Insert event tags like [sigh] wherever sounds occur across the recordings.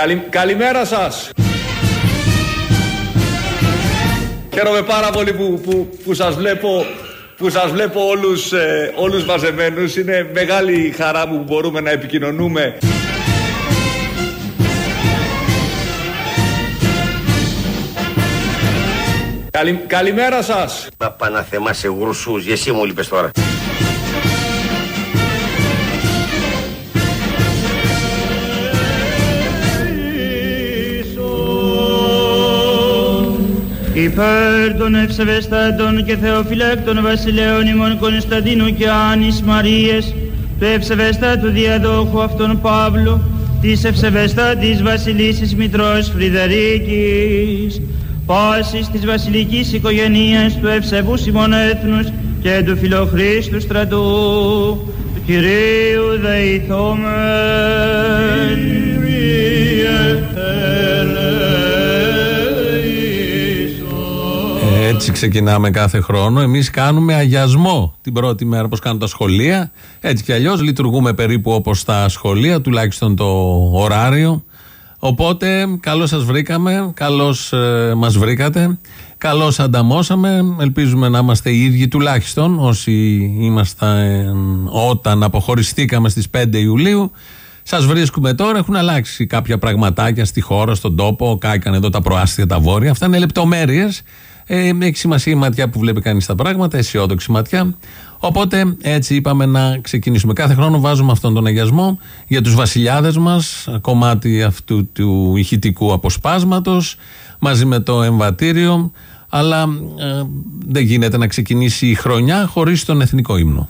Καλη, καλημέρα σας. Χαίρομαι πάρα πολύ που, που, που σας βλέπω που σας βλέπω όλους, ε, όλους μαζεμένους. Είναι μεγάλη χαρά μου που μπορούμε να επικοινωνούμε. Καλη, καλημέρα σας. Μα παναθεμά σε γρουσούς, εσύ μου λείπες τώρα. Υπέρ των ευσεβεστάτων και θεοφυλάκτων βασιλέων ημών Κωνσταντίνου και Άνης Μαρίες, του ευσεβεστάτου διαδόχου αυτών Παύλου, της ευσεβεστάτης βασιλίσης Μητρός Φρυδερίκης, πάσης της βασιλικής οικογενείας του ευσεβούς ημών έθνους και του φιλοχρίστου στρατού, του Κυρίου δεηθόμεν. Έτσι ξεκινάμε κάθε χρόνο. Εμείς κάνουμε αγιασμό την πρώτη μέρα, όπω κάνουν τα σχολεία. Έτσι κι αλλιώς λειτουργούμε περίπου όπως τα σχολεία, τουλάχιστον το ωράριο. Οπότε, καλώς σας βρήκαμε, καλώς ε, μας βρήκατε, καλώς ανταμώσαμε. Ελπίζουμε να είμαστε οι ίδιοι τουλάχιστον όσοι ήμασταν όταν αποχωριστήκαμε στις 5 Ιουλίου. Σας βρίσκουμε τώρα, έχουν αλλάξει κάποια πραγματάκια στη χώρα, στον τόπο. Κάηκαν εδώ τα προάστια, τα βόρεια. Αυτά είναι λεπτομέρειες. Ε, έχει σημασία η ματιά που βλέπει κανείς τα πράγματα, αισιόδοξη ματιά. Οπότε έτσι είπαμε να ξεκινήσουμε. Κάθε χρόνο βάζουμε αυτόν τον αγιασμό για τους βασιλιάδες μας, κομμάτι αυτού του ηχητικού αποσπάσματος, μαζί με το εμβατήριο. Αλλά ε, δεν γίνεται να ξεκινήσει η χρονιά χωρίς τον εθνικό ύμνο.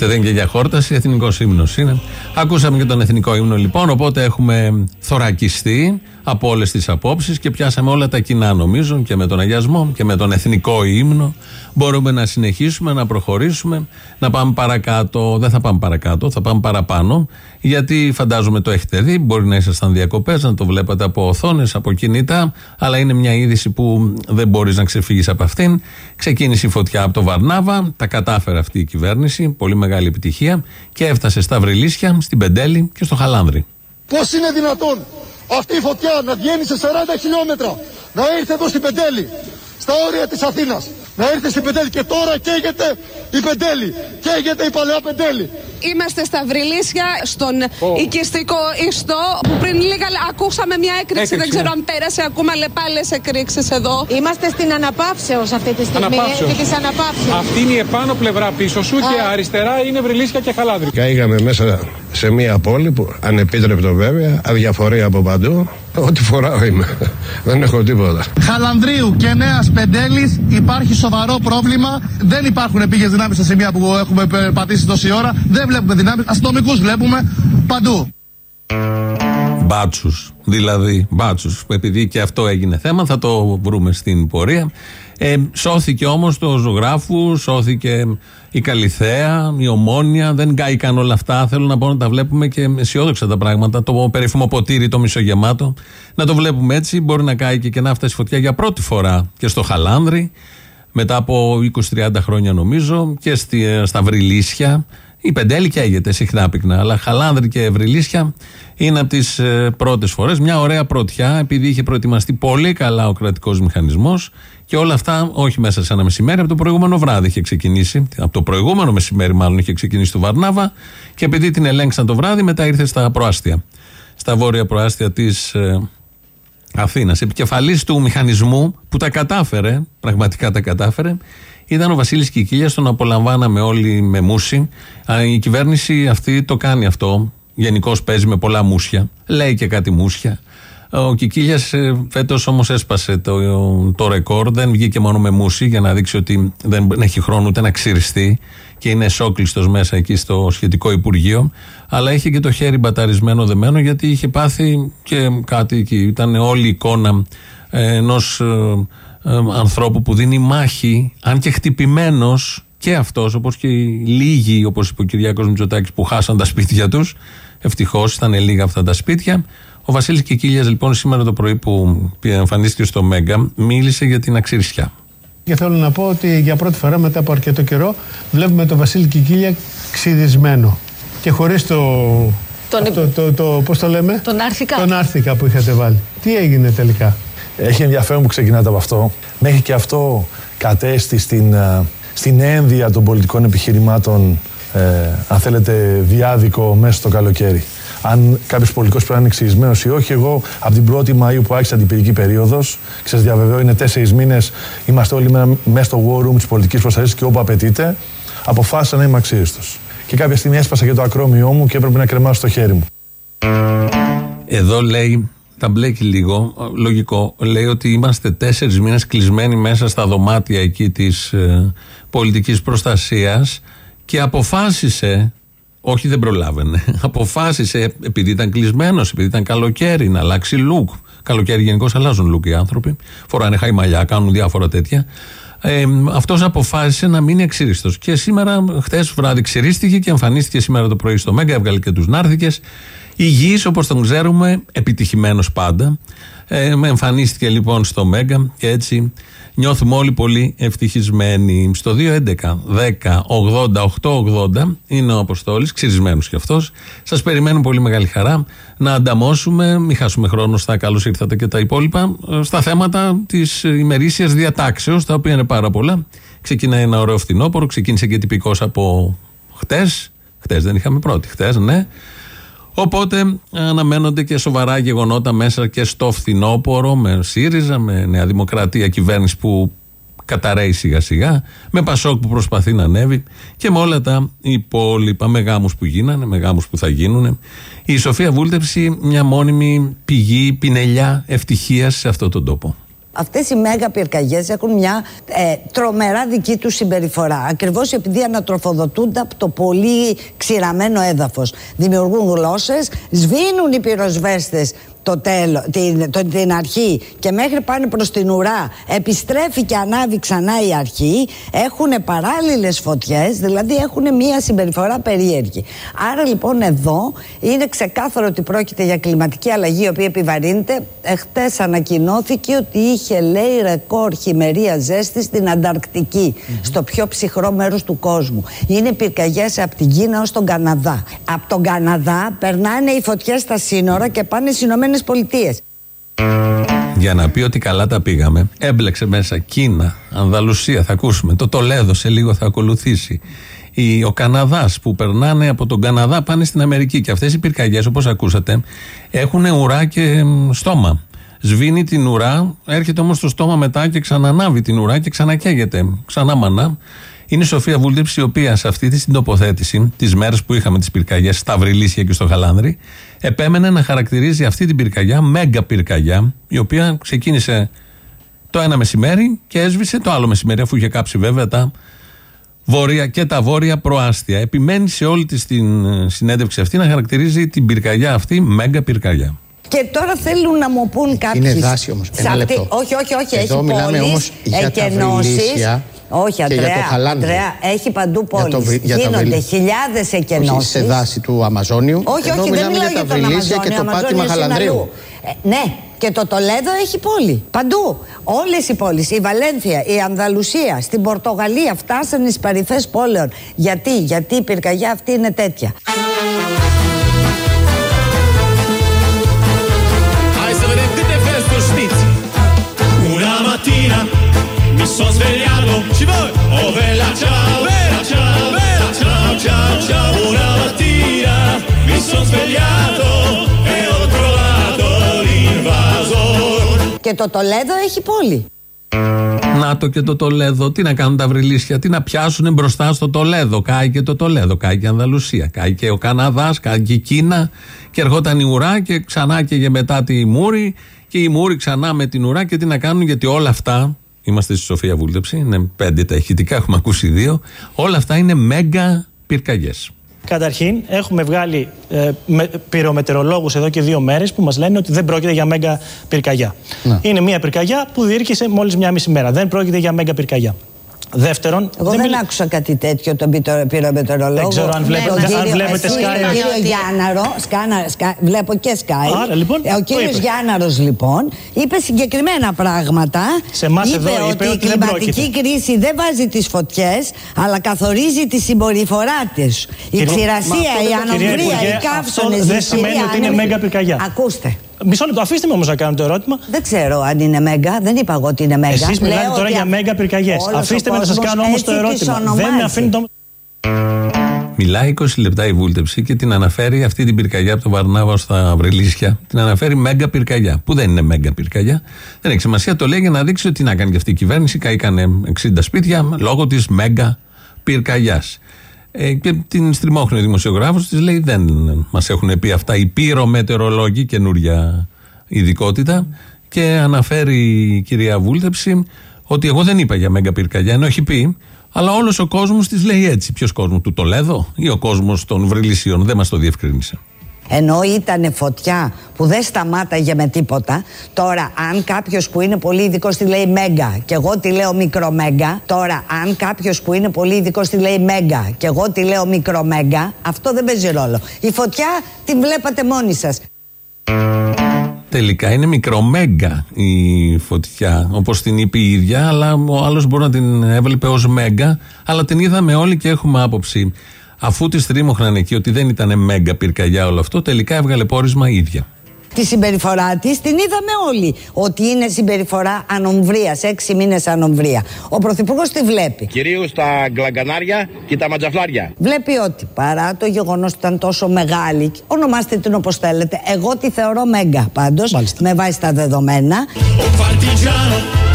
Καθίστε, δεν είναι και για χόρταση, εθνικός ύμνος είναι. Ακούσαμε και τον εθνικό ύμνο λοιπόν, οπότε έχουμε θωρακιστεί από όλες τις απόψεις και πιάσαμε όλα τα κοινά νομίζω και με τον αγιασμό και με τον εθνικό ύμνο. Μπορούμε να συνεχίσουμε, να προχωρήσουμε, να πάμε παρακάτω. Δεν θα πάμε παρακάτω, θα πάμε παραπάνω. Γιατί φαντάζομαι το έχετε δει, μπορεί να ήσασταν διακοπές, να το βλέπατε από οθόνες, από κινητά, αλλά είναι μια είδηση που δεν μπορείς να ξεφύγεις από αυτήν. Ξεκίνησε η φωτιά από το Βαρνάβα, τα κατάφερε αυτή η κυβέρνηση, πολύ μεγάλη επιτυχία και έφτασε στα Βρυλίσια, στην Πεντέλη και στο Χαλάνδρη. Πώς είναι δυνατόν αυτή η φωτιά να βγαίνει σε 40 χιλιόμετρα, να ήρθε εδώ στην Πεντέλη, στα όρια της Αθήνας, να ήρθε στην Πεντέλη και τώρα καίγεται η Πεντέλη, καίγεται η παλαιά Πεντέλη. Είμαστε στα Βρυλίσια, στον oh. οικιστικό ιστό, που πριν λίγα ακούσαμε μια έκρηξη, δεν ξέρω αν πέρασε, ακούμε πάλι εκρήξεις εδώ. Είμαστε στην Αναπαύσεως αυτή τη στιγμή, Αναπαύσεως. της Αναπαύσεως. Αυτή είναι η επάνω πλευρά πίσω σου και αριστερά είναι Βρυλίσια και Χαλάνδρη. Καίγαμε μέσα σε μια πόλη που ανεπίτρεπτο βέβαια, αδιαφορία από παντού. Ό,τι φοράω είμαι. [laughs] Δεν έχω τίποτα. Χαλανδρίου και Νέας Πεντέλης υπάρχει σοβαρό πρόβλημα. Δεν υπάρχουν επίγειες δυνάμεις στα σημεία που έχουμε πατήσει τόση ώρα. Δεν βλέπουμε δυνάμεις. Αστυνομικούς βλέπουμε παντού. Μπάτσους. Δηλαδή, μπάτσους. Επειδή και αυτό έγινε θέμα, θα το βρούμε στην πορεία. Ε, σώθηκε όμως το ζωγράφου, σώθηκε η Καλιθέα, η Ομόνια. Δεν κάηκαν όλα αυτά. Θέλω να πω να τα βλέπουμε και αισιόδοξα τα πράγματα. Το περίφημο ποτήρι, το μισογεμάτο. Να το βλέπουμε έτσι. Μπορεί να κάει και να φτάσει φωτιά για πρώτη φορά και στο Χαλάνδρη. Μετά από 20-30 χρόνια νομίζω και στη, στα Βρυλίσια Η Πεντέλη καίγεται συχνά πυκνά, αλλά Χαλάνδρη και Ευρυλίσια είναι από τις πρώτες φορές. Μια ωραία πρωτιά, επειδή είχε προετοιμαστεί πολύ καλά ο κρατικός μηχανισμός και όλα αυτά όχι μέσα σε ένα μεσημέρι, από το προηγούμενο βράδυ είχε ξεκινήσει. Από το προηγούμενο μεσημέρι, μάλλον είχε ξεκινήσει το Βαρνάβα και επειδή την ελέγξαν το βράδυ, μετά ήρθε στα προάστια. Στα βόρεια προάστια της ε, Αθήνας. Επικεφαλής του μηχανισμού που τα κατάφερε, πραγματικά τα κατάφερε, ήταν ο Βασίλης Κικίλιας. Τον απολαμβάναμε όλοι με μουσι. Η κυβέρνηση αυτή το κάνει αυτό. Γενικώς παίζει με πολλά μουσια. Λέει και κάτι μουσια. Ο Κικίλιας φέτος όμως έσπασε το, το ρεκόρ. Δεν βγήκε μόνο με μουσι για να δείξει ότι δεν έχει χρόνο ούτε να ξυριστεί και είναι σόκλειστο μέσα εκεί στο σχετικό Υπουργείο. Αλλά είχε και το χέρι μπαταρισμένο δεμένο γιατί είχε πάθει και κάτι εκεί. Ήταν όλη η εικόνα ενός ε, ανθρώπου που δίνει μάχη, αν και χτυπημένος και αυτός, όπως και οι λίγοι, όπως είπε ο Κυριάκος Μητσοτάκης, που χάσαν τα σπίτια τους. Ευτυχώς ήταν λίγα αυτά τα σπίτια. Ο Βασίλης Κικίλιας, λοιπόν, σήμερα το πρωί που εμφανίστηκε στο Μέγκα, μίλησε για την αξιρισιά. Και θέλω να πω ότι για πρώτη φορά μετά από αρκετό καιρό βλέπουμε τον Βασίλη Κικίλια ξυρισμένο και χωρίς το. Τον... Το, το, το, πώς το λέμε; Τον άρθηκα. Τον άρθηκα που είχατε βάλει. Τι έγινε τελικά; Έχει ενδιαφέρον που ξεκινάτε από αυτό. Μέχρι και αυτό κατέστη στην, ε, στην ένδυα των πολιτικών επιχειρημάτων, ε, αν θέλετε, διάδικο μέσα στο καλοκαίρι. Αν κάποιος πολιτικός πρέπει να είναι εξηγισμένος ή όχι, εγώ από την 1η Μαου που άρχισε την πυρική περίοδος, και σα διαβεβαιώ, είναι τέσσερις μήνες, είμαστε όλοι μέσα στο war room της πολιτικής προστασίας και όπου απαιτείται, αποφάσισα να είμαι αξίριστος. Και κάποια στιγμή έσπασα και το ακρόμιό μου και έπρεπε να κρεμάσω το χέρι μου. Εδώ λέει τα μπλέκει λίγο. Λογικό. Λέει ότι είμαστε τέσσερις μήνες κλεισμένοι μέσα στα δωμάτια εκεί της ε, πολιτικής προστασίας και αποφάσισε. Όχι, δεν προλάβαινε. [laughs] Αποφάσισε, επειδή ήταν κλεισμένος, επειδή ήταν καλοκαίρι, να αλλάξει look. Καλοκαίρι γενικώς αλλάζουν look οι άνθρωποι. Φοράνε χαϊμαλιά, κάνουν διάφορα τέτοια. Ε, Αυτός αποφάσισε να μείνει εξήριστος. Και σήμερα, χθε βράδυ, ξυρίστηκε και εμφανίστηκε σήμερα το πρωί στο Μέγκα, έβγαλε και τους Νάρθηκες. Υγιής όπως τον ξέρουμε, επιτυχημένος πάντα. Ε, με εμφανίστηκε λοιπόν στο Μέγκα και έτσι νιώθουμε όλοι πολύ ευτυχισμένοι. Στο 2.11, 10, 80, 8, είναι ο Αποστόλης, ξυρισμένος κι αυτός. Σας περιμένουμε πολύ μεγάλη χαρά να ανταμώσουμε, μην χάσουμε χρόνο στα καλώς ήρθατε και τα υπόλοιπα, στα θέματα της ημερήσιας διατάξεως, τα οποία είναι πάρα πολλά. Ξεκινάει ένα ωραίο φθινόπωρο, ξεκίνησε και τυπικός από χτες, χτες δεν είχαμε πρώτη, χτες ναι, Οπότε αναμένονται και σοβαρά γεγονότα μέσα και στο φθινόπωρο με ΣΥΡΙΖΑ, με Νέα Δημοκρατία, κυβέρνηση που καταραίει σιγά σιγά, με Πασόκ που προσπαθεί να ανέβει και με όλα τα υπόλοιπα, με γάμους που γίνανε, με γάμους που θα γίνουν. Η Σοφία Βούλτεψη μια μόνιμη πηγή, πινελιά ευτυχίας σε αυτόν τον τόπο. Αυτές οι μέγα πυρκαγιές έχουν μια ε, τρομερά δική τους συμπεριφορά. Ακριβώς επειδή ανατροφοδοτούνται από το πολύ ξηραμένο έδαφος. Δημιουργούν γλώσσες, σβήνουν οι πυροσβέστες το τέλο, την, το, την αρχή και μέχρι πάνε προς την ουρά επιστρέφει και ανάβει ξανά η αρχή έχουν παράλληλες φωτιές δηλαδή έχουν μία συμπεριφορά περίεργη. Άρα λοιπόν εδώ είναι ξεκάθαρο ότι πρόκειται για κλιματική αλλαγή η οποία επιβαρύνεται. Εχθές ανακοινώθηκε ότι είχε λέει ρεκόρ χειμερία ζέστη στην Ανταρκτική στο πιο ψυχρό μέρος του κόσμου. Είναι πυρκαγιές από την Κίνα ως τον Καναδά. Από τον Καναδά περνάνε οι φωτιές στα σύνορα και πάνε στι Πολιτείες. Για να πει ότι καλά τα πήγαμε, έμπλεξε μέσα Κίνα, Ανδαλουσία, θα ακούσουμε. Το Τολέδο σε λίγο θα ακολουθήσει. Η, ο Καναδάς που περνάνε από τον Καναδά πάνε στην Αμερική. Και αυτές οι πυρκαγιές, όπως ακούσατε, έχουν ουρά και στόμα. Σβήνει την ουρά, έρχεται όμως στο στόμα μετά και ξανανάβει την ουρά και ξανακαίγεται. Ξανά μανά. Είναι η Σοφία Βούλτεψη, η οποία σε αυτή την τοποθέτηση, τις μέρες που είχαμε τις πυρκαγιές στα Βρυλίσια και στο Χαλάνδρη, επέμενε να χαρακτηρίζει αυτή την πυρκαγιά, μέγα πυρκαγιά, η οποία ξεκίνησε το ένα μεσημέρι και έσβησε το άλλο μεσημέρι, αφού είχε κάψει βέβαια τα βόρεια και τα βόρεια προάστια. Επιμένει σε όλη της την ε, συνέντευξη αυτή να χαρακτηρίζει την πυρκαγιά αυτή μέγα πυρκαγιά. Και τώρα θέλουν να μου πούν κάποιοι. Είναι δάση όμως. Ένα λεπτό. Όχι, όχι, όχι. Εδώ έχει μιλάμε όμως για τα βρυλίσια όχι, Αντρέα, Αντρέα, έχει παντού πόλεις. Γίνονται χιλιάδες εκενώσεις. σε δάση του Αμαζόνιου. Όχι, όχι, δεν μιλάω για, τα βρυλίσια και το πάτημα Χαλανδρίου. Ε, ναι, Και το Τολέδο έχει πόλη. Παντού. Όλες οι πόλεις. Η Βαλένθια, η Ανδαλουσία, στην Πορτογαλία φτάσανε στις παρυφές πόλεων. Γιατί, γιατί η πυρκαγιά αυτή είναι τέτοια. Sono svegliato Și voi Oh bella ciao, bella ciao, bella ciao, ciao, ciao Una mattina mi sono svegliato E ho trovato l'invasor Και το Τολέδο έχει πόλη. Να το και το Τολέδο. Τι να κάνουν τα βρυλίσια, τι να πιάσουν μπροστά στο Τολέδο. Κάει και το Τολέδο, κάει και η Ανδαλουσία, κάει και ο Καναδάς, κάει και η Κίνα. Και ερχόταν η ουρά και ξανά και για μετά τη Μούρη. Και η Μούρη ξανά με την ουρά. Και τι να κάνουν, γιατί όλα αυτά. Είμαστε στη Σοφία Βούλτεψη, είναι πέντε τα ηχητικά, έχουμε ακούσει δύο. Όλα αυτά είναι μέγα πυρκαγιές. Καταρχήν, έχουμε βγάλει ε, με, πυρομετεωρολόγους εδώ και δύο μέρες που μας λένε ότι δεν πρόκειται για μέγα πυρκαγιά. Είναι μια πυρκαγιά που διήρκησε μόλις μια μισή μέρα. Δεν πρόκειται για μέγα πυρκαγιά. Δεύτερον, Εγώ δεν, άκουσα κάτι τέτοιο τον πιτο- πυρομετεωρολόγο. Δεν ξέρω αν βλέπετε- Τον αν κύριο- βλέπετε εσύ, Sky. Τον κύριος Γιάνναρο, σκάνα, σκα- βλέπω και Sky. Άρα, λοιπόν, Ε, Ο το κύριος είπες. Γιάνναρος λοιπόν είπε συγκεκριμένα πράγματα. Σε εμάς εδώ είπε ότι η ότι δεν κλιματική κρίση δεν βάζει τις φωτιές, αλλά καθορίζει τη συμπεριφορά της. Η Κύριε- ξηρασία, Μα η αυτό, κυρία ανομβρία, Υπουργέ, οι αυτό καύσονες, δεν η σημαίνει χειρία ότι είναι άνεμη. μέγα πυρκαγιά. Ακούστε. Μισό λεπτό, αφήστε με όμως να κάνω το ερώτημα. Δεν ξέρω αν είναι μέγα, δεν είπα εγώ ότι είναι μέγα. Εσείς μιλάτε Λέω τώρα ότι για α- μέγα πυρκαγιές. όλος ο Αφήστε με να σας κόσμος κάνω όμως το έτσι τις ερώτημα. Δεν με ονομάζει. αφήνει το. Μιλάει 20 λεπτά η βούλτεψη και την αναφέρει αυτή την πυρκαγιά από τον Βαρνάβα στα Βρυλίσια. Την αναφέρει μέγα πυρκαγιά. Που δεν είναι μέγα πυρκαγιά. Δεν έχει σημασία. Το λέει για να δείξει ότι τι να κάνει και αυτή η κυβέρνηση. Καήκανε 60 σπίτια λόγω της μέγα πυρκαγιάς. Ε, και την στριμώχνει ο δημοσιογράφος, της λέει: Δεν μας έχουν πει αυτά οι πυρομετεωρολόγοι, καινούρια ειδικότητα. Και αναφέρει η κυρία Βούλτεψη ότι εγώ δεν είπα για μέγα πυρκαγιά, ενώ έχει πει, αλλά όλος ο κόσμος της λέει έτσι. Ποιος κόσμος, του Τολέδο ή ο κόσμος των Βρυλισίων, δεν μας το διευκρίνησε. Ενώ ήταν φωτιά που δεν σταμάταγε με τίποτα, τώρα αν κάποιος που είναι πολύ ειδικό τη λέει μέγα και εγώ τη λέω μικρομέγα, τώρα αν κάποιος που είναι πολύ ειδικό τη λέει μέγα και εγώ τη λέω μικρομέγα, αυτό δεν παίζει ρόλο. Η φωτιά την βλέπατε μόνοι σας. Τελικά είναι μικρομέγκα η φωτιά, όπως την είπε η ίδια, αλλά ο άλλος μπορεί να την έβλεπε ως μέγα. Αλλά την είδαμε όλοι και έχουμε άποψη. Αφού τη τρίμωχναν εκεί ότι δεν ήταν μέγα πυρκαγιά όλο αυτό, τελικά έβγαλε πόρισμα η ίδια. Τη συμπεριφορά της την είδαμε όλοι. Ότι είναι συμπεριφορά ανομβρίας, έξι μήνες ανομβρία. Ο Πρωθυπουργός τη βλέπει. Κυρίως τα γκλαγκανάρια και τα ματζαφλάρια. Βλέπει ότι παρά το γεγονός ότι ήταν τόσο μεγάλη, ονομάστε την όπως θέλετε, εγώ τη θεωρώ μέγα πάντως, με βάση τα δεδομένα. Oh partigiano,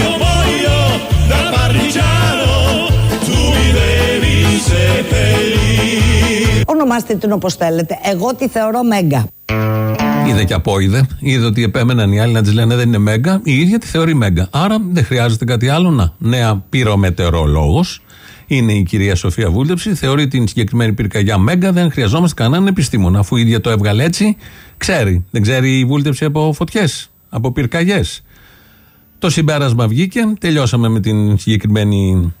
io muoio da partigiano Tu mi devi seppellire Ονομάστε την όπως θέλετε, εγώ τη θεωρώ μέγα. Είδε και απόειδε. Είδε ότι επέμεναν οι άλλοι να τη λένε δεν είναι μέγα. Η ίδια τη θεωρεί μέγα. Άρα δεν χρειάζεται κάτι άλλο να. Νέα πυρομετεωρολόγος. Είναι η κυρία Σοφία Βούλτεψη. Θεωρεί την συγκεκριμένη πυρκαγιά μέγα. Δεν χρειαζόμαστε κανέναν επιστήμονα. Αφού η ίδια το έβγαλε έτσι, ξέρει. Δεν ξέρει η Βούλτεψη από φωτιές, από πυρκαγιές. Το συμπέρασμα βγήκε. Τελειώσαμε με την συγκεκριμένη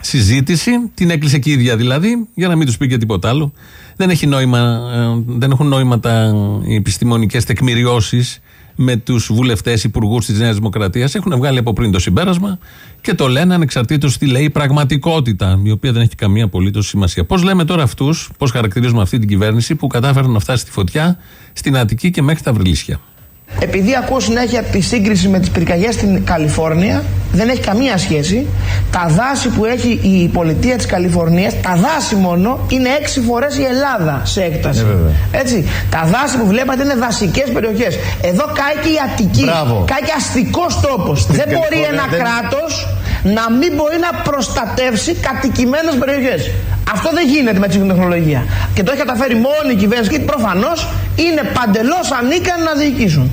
συζήτηση. Την έκλεισε και η ίδια δηλαδή, για να μην τους πει και τίποτα άλλο. Δεν, έχει νόημα, ε, δεν έχουν νόημα τα, οι επιστημονικές τεκμηριώσεις με τους βουλευτές υπουργούς της Νέας Δημοκρατίας. Έχουν βγάλει από πριν το συμπέρασμα και το λένε ανεξαρτήτως τι λέει η πραγματικότητα, η οποία δεν έχει καμία απολύτως σημασία. Πώς λέμε τώρα αυτούς, πώς χαρακτηρίζουμε αυτή την κυβέρνηση που κατάφεραν να φτάσει στη φωτιά στην Αττική και μέχρι τα Βρυλίσια. Επειδή ακούω συνέχεια τη σύγκριση με τις πυρκαγιές στην Καλιφόρνια, δεν έχει καμία σχέση. Τα δάση που έχει η πολιτεία της Καλιφορνίας, τα δάση μόνο, είναι έξι φορές η Ελλάδα σε έκταση. Έτσι. Τα δάση που βλέπατε είναι δασικές περιοχές. Εδώ κάει και η Αττική. Μπράβο. Κάει και αστικός τόπος. Δεν μπορεί Καλιφόρνια ένα δεν- κράτος να μην μπορεί να προστατεύσει κατοικημένες περιοχές. Αυτό δεν γίνεται με τη σύγχρονη τεχνολογία. Και το έχει καταφέρει μόνη η κυβέρνηση και προφανώς είναι παντελώς ανίκανοι να διοικήσουν.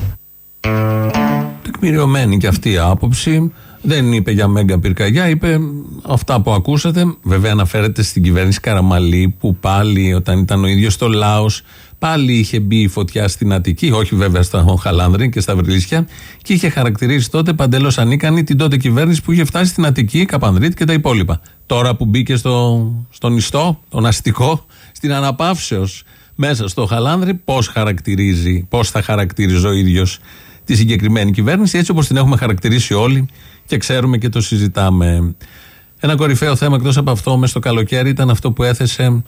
Τεκμηριωμένη και αυτή η άποψη. Δεν είπε για μέγα πυρκαγιά, είπε αυτά που ακούσατε. Βέβαια, αναφέρεται στην κυβέρνηση Καραμαλή που πάλι, όταν ήταν ο ίδιος στο Λάος, πάλι είχε μπει η φωτιά στην Αττική, όχι βέβαια στα Χαλάνδρη και στα Βρυλίσια, και είχε χαρακτηρίσει τότε παντελώς ανίκανη την τότε κυβέρνηση που είχε φτάσει στην Αττική, Καπανδρίτη και τα υπόλοιπα. Τώρα που μπήκε στο, στον ιστό, τον αστικό, στην αναπαύσεως μέσα στο Χαλάνδρη, πώς χαρακτηρίζει, πώς θα χαρακτηρίζει ο ίδιος τη συγκεκριμένη κυβέρνηση, έτσι όπως την έχουμε χαρακτηρίσει όλοι και ξέρουμε και το συζητάμε. Ένα κορυφαίο θέμα εκτός από αυτό, μέσα στο καλοκαίρι, ήταν αυτό που έθεσε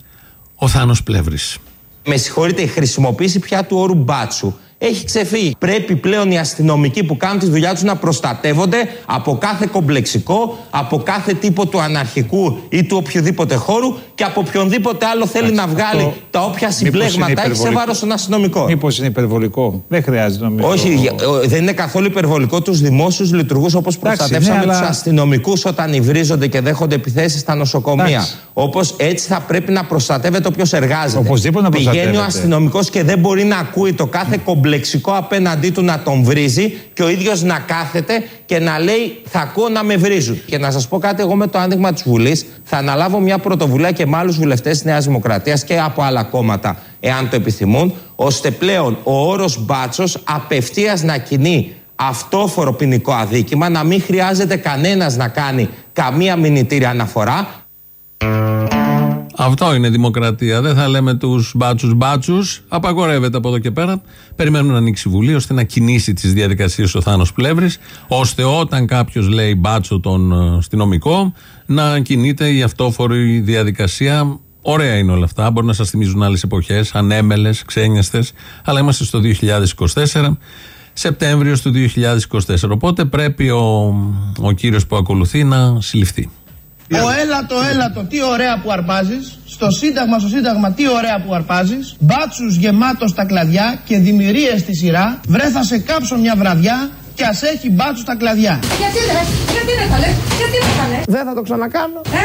ο Θάνος Πλεύρης. Με συγχωρείτε, η χρησιμοποίηση πια του όρου μπάτσου έχει ξεφύγει. Πρέπει πλέον οι αστυνομικοί που κάνουν τη δουλειά τους να προστατεύονται από κάθε κομπλεξικό, από κάθε τύπο του αναρχικού ή του οποιοδήποτε χώρου και από οποιονδήποτε άλλο θέλει να βγάλει τα όποια συμπλέγματα έχει σε βάρος των αστυνομικών. Μήπως είναι υπερβολικό. Δεν χρειάζεται νομίζω. Όχι, ε, δεν είναι καθόλου υπερβολικό τους δημόσιους λειτουργούς όπως προστατεύσαμε ναι, του αλλά- αστυνομικούς όταν υβρίζονται και δέχονται επιθέσεις στα νοσοκομεία. Εντάξει. Όπως έτσι θα πρέπει να προστατεύεται όποιος εργάζεται. Οπωσδήποτε να Πηγαίνει ο προστατεύεται. αστυνομικός και δεν μπορεί να ακούει το κάθε κομπλεξικό απέναντί του να τον βρίζει και ο ίδιος να κάθεται και να λέει Θα ακούω να με βρίζουν. Και να σας πω κάτι, εγώ με το άνοιγμα της Βουλής θα αναλάβω μια πρωτοβουλία και με άλλους βουλευτές της Νέας Δημοκρατίας και από άλλα κόμματα, εάν το επιθυμούν, ώστε πλέον ο όρος μπάτσος απευθείας να κινεί αυτόφορο ποινικό αδίκημα, να μην χρειάζεται κανένας να κάνει καμία μηνυτήρια αναφορά, Αυτό είναι δημοκρατία. Δεν θα λέμε τους μπάτσους μπάτσους. Απαγορεύεται από εδώ και πέρα. Περιμένουμε να ανοίξει η Βουλή ώστε να κινήσει τις διαδικασίες ο Θάνος Πλεύρης, ώστε όταν κάποιος λέει μπάτσο τον ε, αστυνομικό, να κινείται η αυτόφορη διαδικασία. Ωραία είναι όλα αυτά. Μπορεί να σας θυμίζουν άλλες εποχές, ανέμελες, ξένιαστες, αλλά είμαστε στο 2024. Σεπτέμβριος του 2024. Οπότε πρέπει ο, ο κύριος που ακολουθεί να συλληφθεί. Ο έλατο, έλατο, τι ωραία που αρπάζεις. Στο σύνταγμα, στο σύνταγμα, τι ωραία που αρπάζεις. Μπάτσους γεμάτος στα κλαδιά και δημιουργίες στη σειρά. Βρε θα σε κάψω μια βραδιά και ας έχει μπάτσους στα κλαδιά. Γιατί ρε, γιατί ρε καλέ, γιατί ρε καλέ. Δεν θα το ξανακάνω. Ε,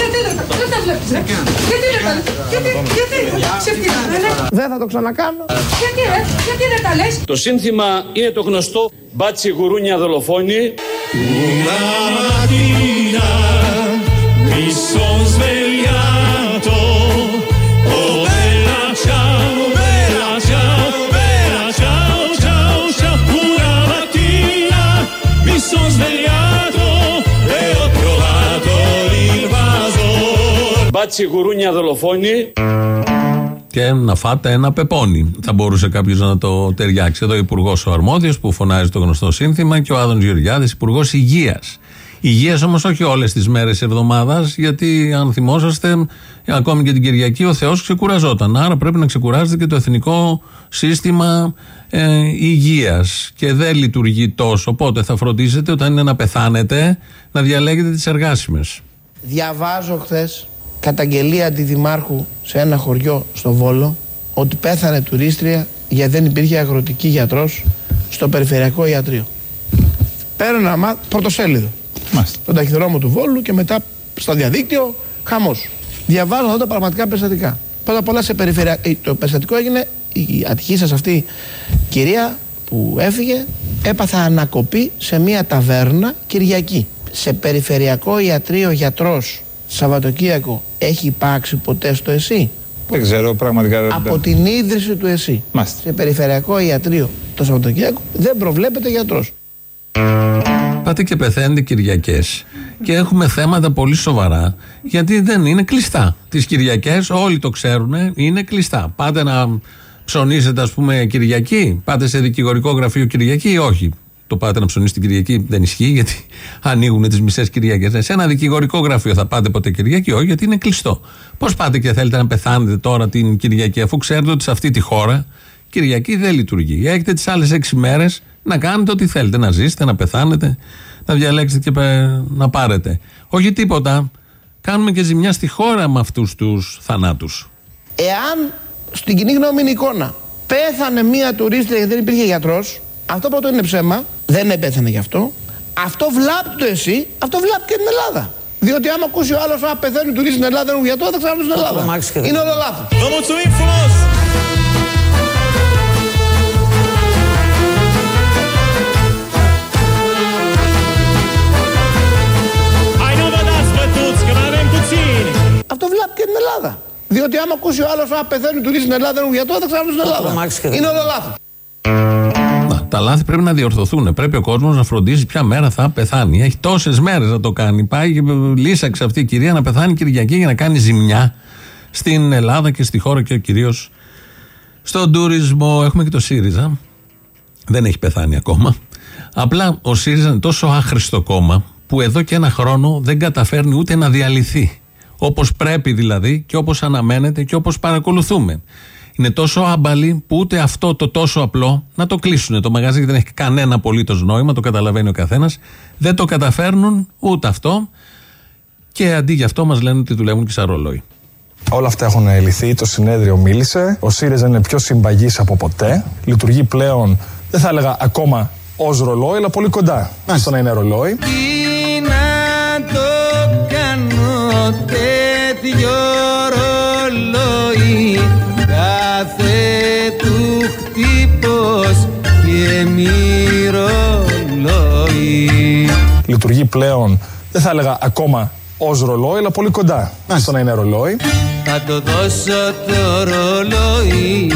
γιατί ρε καλέ, δεν τα βλέπεις ρε. Γιατί ρε καλέ, γιατί, γιατί, ξεφτύλα ρε. Δεν θα το ξανακάνω. Γιατί ρε, γιατί ρε καλέ. Το σύνθημα είναι το γνωστό μπάτσι γουρούνια δολοφόνη. Una mattina mi son svegliato. Oh bella ciao, bella ciao, bella ciao, ciao, ciao. Una mattina mi son svegliato e ho trovato l'invasor. Μπάτσι γουρούνια δολοφόνη. και να φάτε ένα πεπόνι. Θα μπορούσε κάποιος να το ταιριάξει. Εδώ ο Υπουργός ο Αρμόδιος που φωνάζει το γνωστό σύνθημα και ο Άδων Γεωργιάδης, Υπουργός Υγείας. Υγείας όμως όχι όλες τις μέρες εβδομάδας, γιατί αν θυμόσαστε, ακόμη και την Κυριακή ο Θεός ξεκουραζόταν. Άρα πρέπει να ξεκουράζεται και το εθνικό σύστημα ε, υγείας. Και δεν λειτουργεί τόσο. Οπότε θα φροντίσετε όταν είναι να πεθάνετε να διαλέγετε τις εργάσιμες. Διαβάζω χθες καταγγελία αντιδημάρχου σε ένα χωριό στο Βόλο ότι πέθανε τουρίστρια γιατί δεν υπήρχε αγροτική γιατρός στο περιφερειακό ιατρείο. Παίρνω ένα μάθημα, πρωτοσέλιδο. Στον ταχυδρόμο του Βόλου και μετά στο διαδίκτυο, χαμός. Διαβάζω αυτά τα πραγματικά περιστατικά. Πρώτα απ' όλα σε περιφερεια... ε, το περιστατικό έγινε η ατυχή σας αυτή κυρία που έφυγε έπαθα ανακοπή σε μια ταβέρνα Κυριακή. Σε περιφερειακό ιατρείο γιατρός Σαββατοκύριακο έχει υπάρξει ποτέ στο ΕΣΥ; Δεν ξέρω πραγματικά. δεν- Από την ίδρυση του ΕΣΥ. Σε περιφερειακό ιατρείο το Σαββατοκύριακο δεν προβλέπεται γιατρός. Πάτε και πεθαίνετε Κυριακές. Και έχουμε θέματα πολύ σοβαρά, γιατί δεν είναι κλειστά. Τις Κυριακές, όλοι το ξέρουν, είναι κλειστά. Πάτε να ψωνίσετε, ας πούμε, Κυριακή, πάτε σε δικηγορικό γραφείο Κυριακή ή όχι; Το πάτε να ψωνίσετε Κυριακή δεν ισχύει, γιατί ανοίγουν τις μισές Κυριακές. Σε ένα δικηγορικό γραφείο θα πάτε ποτέ Κυριακή, όχι, γιατί είναι κλειστό. Πώς πάτε και θέλετε να πεθάνετε τώρα την Κυριακή, αφού ξέρετε ότι σε αυτή τη χώρα Κυριακή δεν λειτουργεί. Έχετε τις άλλες έξι μέρες να κάνετε ό,τι θέλετε. Να ζήσετε, να πεθάνετε, να διαλέξετε και πε- να πάρετε. Όχι τίποτα. Κάνουμε και ζημιά στη χώρα με αυτούς τους θανάτους. Εάν στην κοινή γνώμη είναι εικόνα πέθανε μία τουρίστρια γιατί δεν υπήρχε γιατρός αυτό πρώτο είναι ψέμα, δεν επέθανε γι' αυτό. Αυτό βλάπτει το εσύ, αυτό βλάπτει και την Ελλάδα. Διότι άμα ακούσει ο άλλος, Α, πεθαίνει τουρίστη στην Ελλάδα, δεν έχουν γιατρό, θα ξανάρθουν στην Ελλάδα. Είναι όλο λάθος. Ελλάδα. Διότι άμα ακούσει ο άλλος, Α, πεθαίνει του στην Ελλάδα, δεν είναι γιατρό, θα ξανάρθουν στην Ελλάδα. Είναι όλα λάθος. Να, τα λάθη πρέπει να διορθωθούν. Πρέπει ο κόσμος να φροντίζει ποια μέρα θα πεθάνει. Έχει τόσες μέρες να το κάνει. Πάει και λύσαξε αυτή η κυρία να πεθάνει Κυριακή για να κάνει ζημιά στην Ελλάδα και στη χώρα και κυρίως στον τουρισμό. Έχουμε και το ΣΥΡΙΖΑ. Δεν έχει πεθάνει ακόμα. Απλά ο ΣΥΡΙΖΑ είναι τόσο άχρηστο κόμμα που εδώ και ένα χρόνο δεν καταφέρνει ούτε να διαλυθεί. Όπως πρέπει δηλαδή και όπως αναμένεται και όπως παρακολουθούμε. Είναι τόσο άμπαλοι που ούτε αυτό το τόσο απλό να το κλείσουν το μαγαζί γιατί δεν έχει κανένα απολύτως νόημα, το καταλαβαίνει ο καθένας. Δεν το καταφέρνουν ούτε αυτό. Και αντί για αυτό μας λένε ότι δουλεύουν και σαν ρολόι. Όλα αυτά έχουν λυθεί. Το συνέδριο μίλησε. Ο ΣΥΡΙΖΑ είναι πιο συμπαγής από ποτέ. Λειτουργεί πλέον, δεν θα έλεγα ακόμα ως ρολόι, αλλά πολύ κοντά στο να είναι ρολόι. Τι να το κάνω τέτοιο ρολόι Κάθε του χτύπος και μη ρολόι Λειτουργεί πλέον, δεν θα έλεγα ακόμα ως ρολόι, αλλά πολύ κοντά στο να είναι ρολόι. Θα το δώσω το ρολόι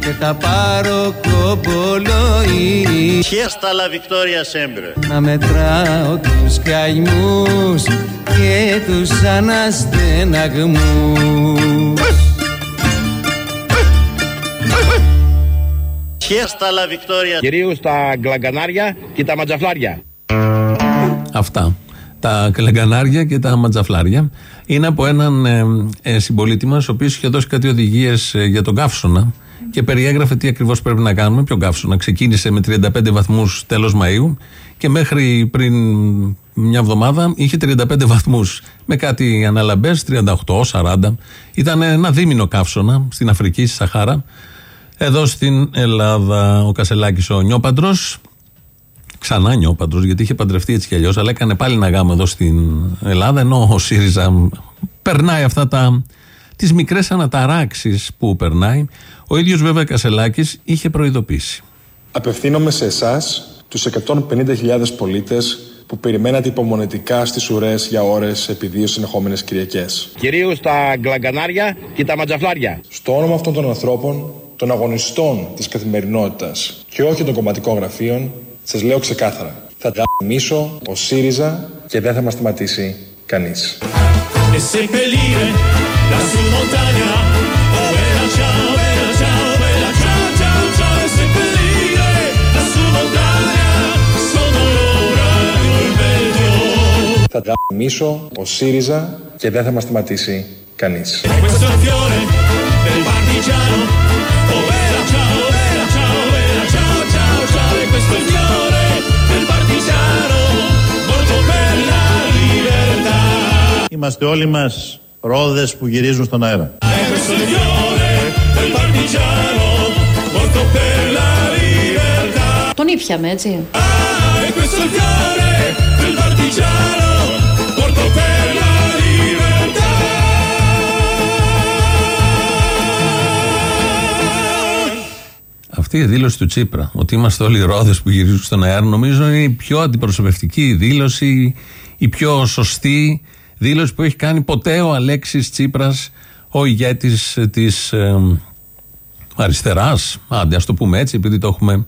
και θα πάρω κομπολόι Fiesta la Victoria sempre. Να μετράω τους καημούς και τους αναστεναγμούς Fiesta la Victoria. Κυρίως τα γκλαγκανάρια και τα ματζαφλάρια. Αυτά. Τα κλεγκανάρια και τα ματζαφλάρια είναι από έναν ε, ε, συμπολίτη μας, ο οποίος είχε δώσει κάτι οδηγίες για τον καύσωνα και περιέγραφε τι ακριβώς πρέπει να κάνουμε. Ποιο καύσωνα. Ξεκίνησε με 35 βαθμούς τέλος Μαΐου και μέχρι πριν μια εβδομάδα είχε 35 βαθμούς. Με κάτι αναλαμπές, 38, 40. Ήταν ένα δίμηνο καύσωνα στην Αφρική, στη Σαχάρα. Εδώ στην Ελλάδα ο Κασελάκης ο Νιόπαντρος Ξανά νιόπαντρος γιατί είχε παντρευτεί έτσι κι αλλιώς, αλλά έκανε πάλι ένα γάμο εδώ στην Ελλάδα. Ενώ ο ΣΥΡΙΖΑ περνάει αυτά τα. τις μικρές αναταράξεις που περνάει. Ο ίδιος βέβαια Κασελάκης είχε προειδοποιήσει. Απευθύνομαι σε εσάς, τους 150.000 πολίτες που περιμένατε υπομονετικά στις ουρές για ώρες επί δύο συνεχόμενες Κυριακές. Κυρίως τα γκλαγκανάρια και τα ματζαφλάρια. Στο όνομα αυτών των ανθρώπων, των αγωνιστών της καθημερινότητας και όχι των κομματικών γραφείων, σε λέω ξεκάθαρα, θα τα μίσω, ο σύριζα και δεν θα μας σταματήσει, κανείς. Θα τα μίσω, ο σύριζα και δεν θα μας σταματήσει, κανείς. Είμαστε όλοι μας ρόδες που γυρίζουν στον αέρα. E questo è il fiore del partigiano Morto per la libertà Τον ήπιαμε, έτσι. Ah, e questo è il fiore del partigiano Morto per la libertà Αυτή η δήλωση του Τσίπρα, ότι είμαστε όλοι ρόδες που γυρίζουν στον αέρα, νομίζω είναι η πιο αντιπροσωπευτική δήλωση, η πιο σωστή δήλωση που έχει κάνει ποτέ ο Αλέξης Τσίπρας, ο ηγέτης της ε, αριστεράς, άντε ας το πούμε έτσι, επειδή το έχουμε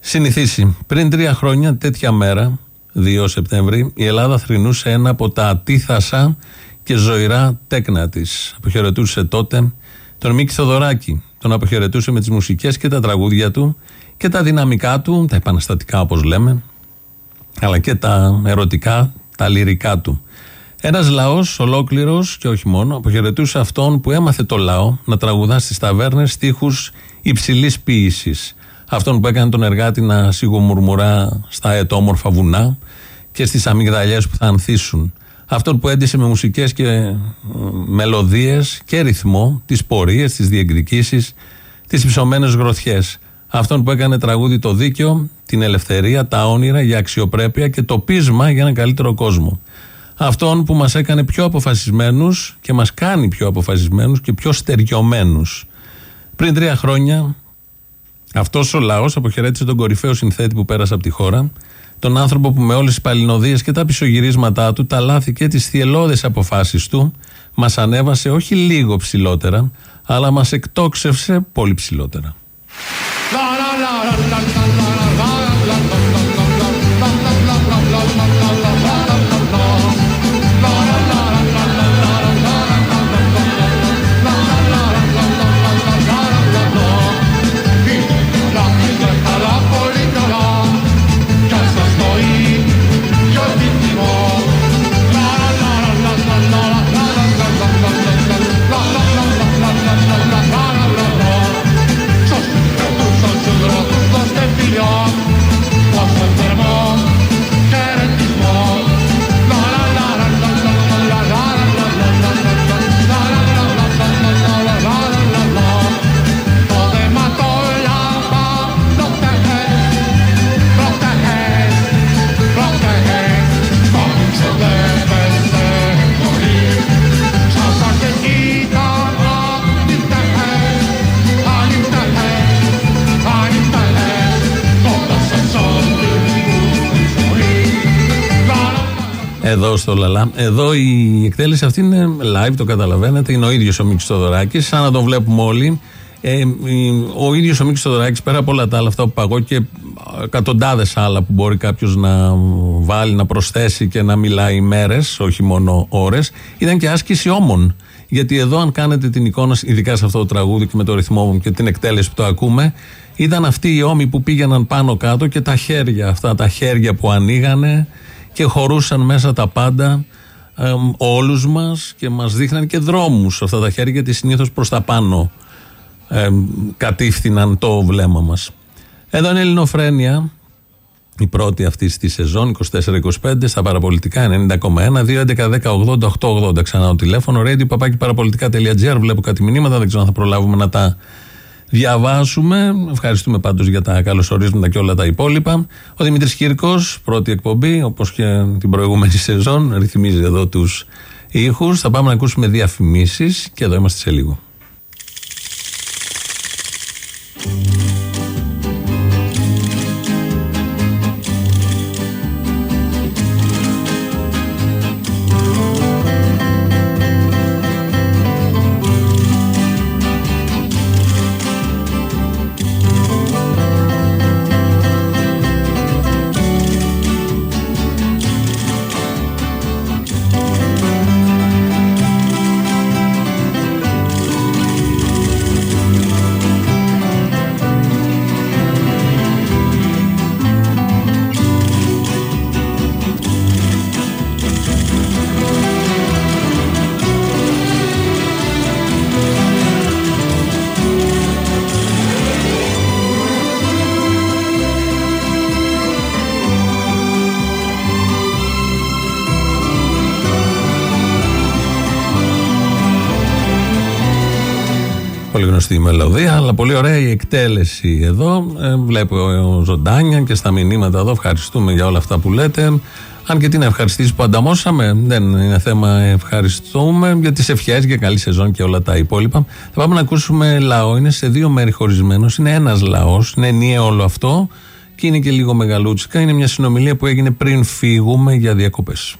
συνηθίσει. Πριν τρία χρόνια, τέτοια μέρα, 2 Σεπτέμβρη, η Ελλάδα θρυνούσε ένα από τα ατίθασα και ζωηρά τέκνα της. Αποχαιρετούσε τότε τον Μίκη Θοδωράκη. Τον αποχαιρετούσε με τις μουσικές και τα τραγούδια του και τα δυναμικά του, τα επαναστατικά όπως λέμε, αλλά και τα ερωτικά, τα λυρικά του. Ένας λαός ολόκληρος και όχι μόνο αποχαιρετούσε αυτόν που έμαθε το λαό να τραγουδά στις ταβέρνες στίχους υψηλής ποίηση. Αυτόν που έκανε τον εργάτη να σιγομουρμουρά στα ετόμορφα βουνά και στις αμυγδαλιές που θα ανθίσουν. Αυτόν που έντυσε με μουσικές και μελωδίες και ρυθμό τις πορείες, τις διεκδικήσεις, τις ψωμένες γροθιές. Αυτόν που έκανε τραγούδι το δίκαιο, την ελευθερία, τα όνειρα για αξιοπρέπεια και το πείσμα για έναν καλύτερο κόσμο. Αυτόν που μας έκανε πιο αποφασισμένους και μας κάνει πιο αποφασισμένους και πιο στεριωμένους. Πριν τρία χρόνια αυτός ο λαός αποχαιρέτησε τον κορυφαίο συνθέτη που πέρασε από τη χώρα, Τον άνθρωπο που με όλες τις παλινοδίες και τα πισωγυρίσματά του, τα λάθη και τις θυελώδες αποφάσεις του, μας ανέβασε όχι λίγο ψηλότερα, αλλά μας εκτόξευσε πολύ ψηλότερα. Εδώ Εδώ η εκτέλεση αυτή είναι live, το καταλαβαίνετε. Είναι ο ίδιος ο Μίκης Θοδωράκης, σαν να τον βλέπουμε όλοι. Ε, ο ίδιος ο Μίκης Θοδωράκης, πέρα από όλα τα άλλα αυτά που παγώ και εκατοντάδες άλλα που μπορεί κάποιος να βάλει, να προσθέσει και να μιλάει μέρες, όχι μόνο ώρες, ήταν και άσκηση όμων. Γιατί εδώ, αν κάνετε την εικόνα, ειδικά σε αυτό το τραγούδι και με το ρυθμό και την εκτέλεση που το ακούμε, ήταν αυτοί οι ώμοι που πήγαιναν πάνω κάτω και τα χέρια, αυτά τα χέρια που ανοίγανε και χωρούσαν μέσα τα πάντα ε, όλους μας και μας δείχναν και δρόμους αυτά τα χέρια γιατί συνήθως προς τα πάνω ε, κατήφθηναν το βλέμμα μας. Εδώ είναι η Ελληνοφρένεια, η πρώτη αυτής της σεζόν, 24-25, στα παραπολιτικά 90,1, 2.11.10.80.880. Ξανά το τηλέφωνο, radio παπάκι παραπολιτικά.gr. Βλέπω κάτι μηνύματα, δεν ξέρω αν θα προλάβουμε να τα διαβάσουμε. Ευχαριστούμε πάντως για τα καλωσορίσματα και όλα τα υπόλοιπα. Ο Δημήτρης Κύρκος, πρώτη εκπομπή, όπως και την προηγούμενη σεζόν, ρυθμίζει εδώ τους ήχους. Θα πάμε να ακούσουμε διαφημίσεις και εδώ είμαστε σε λίγο. Γνωστή η μελωδία, αλλά πολύ ωραία η εκτέλεση εδώ. Ε, βλέπω ζωντάνια και στα μηνύματα εδώ. Ευχαριστούμε για όλα αυτά που λέτε. Αν και την ευχαριστήσεις που ανταμώσαμε, δεν είναι θέμα ευχαριστούμε για τις ευχές, για καλή σεζόν και όλα τα υπόλοιπα. Θα πάμε να ακούσουμε λαό. Είναι σε δύο μέρη χωρισμένος. Είναι ένας λαός, είναι ενιαίο όλο αυτό και είναι και λίγο μεγαλούτσικα. Είναι μια συνομιλία που έγινε πριν φύγουμε για διακοπές.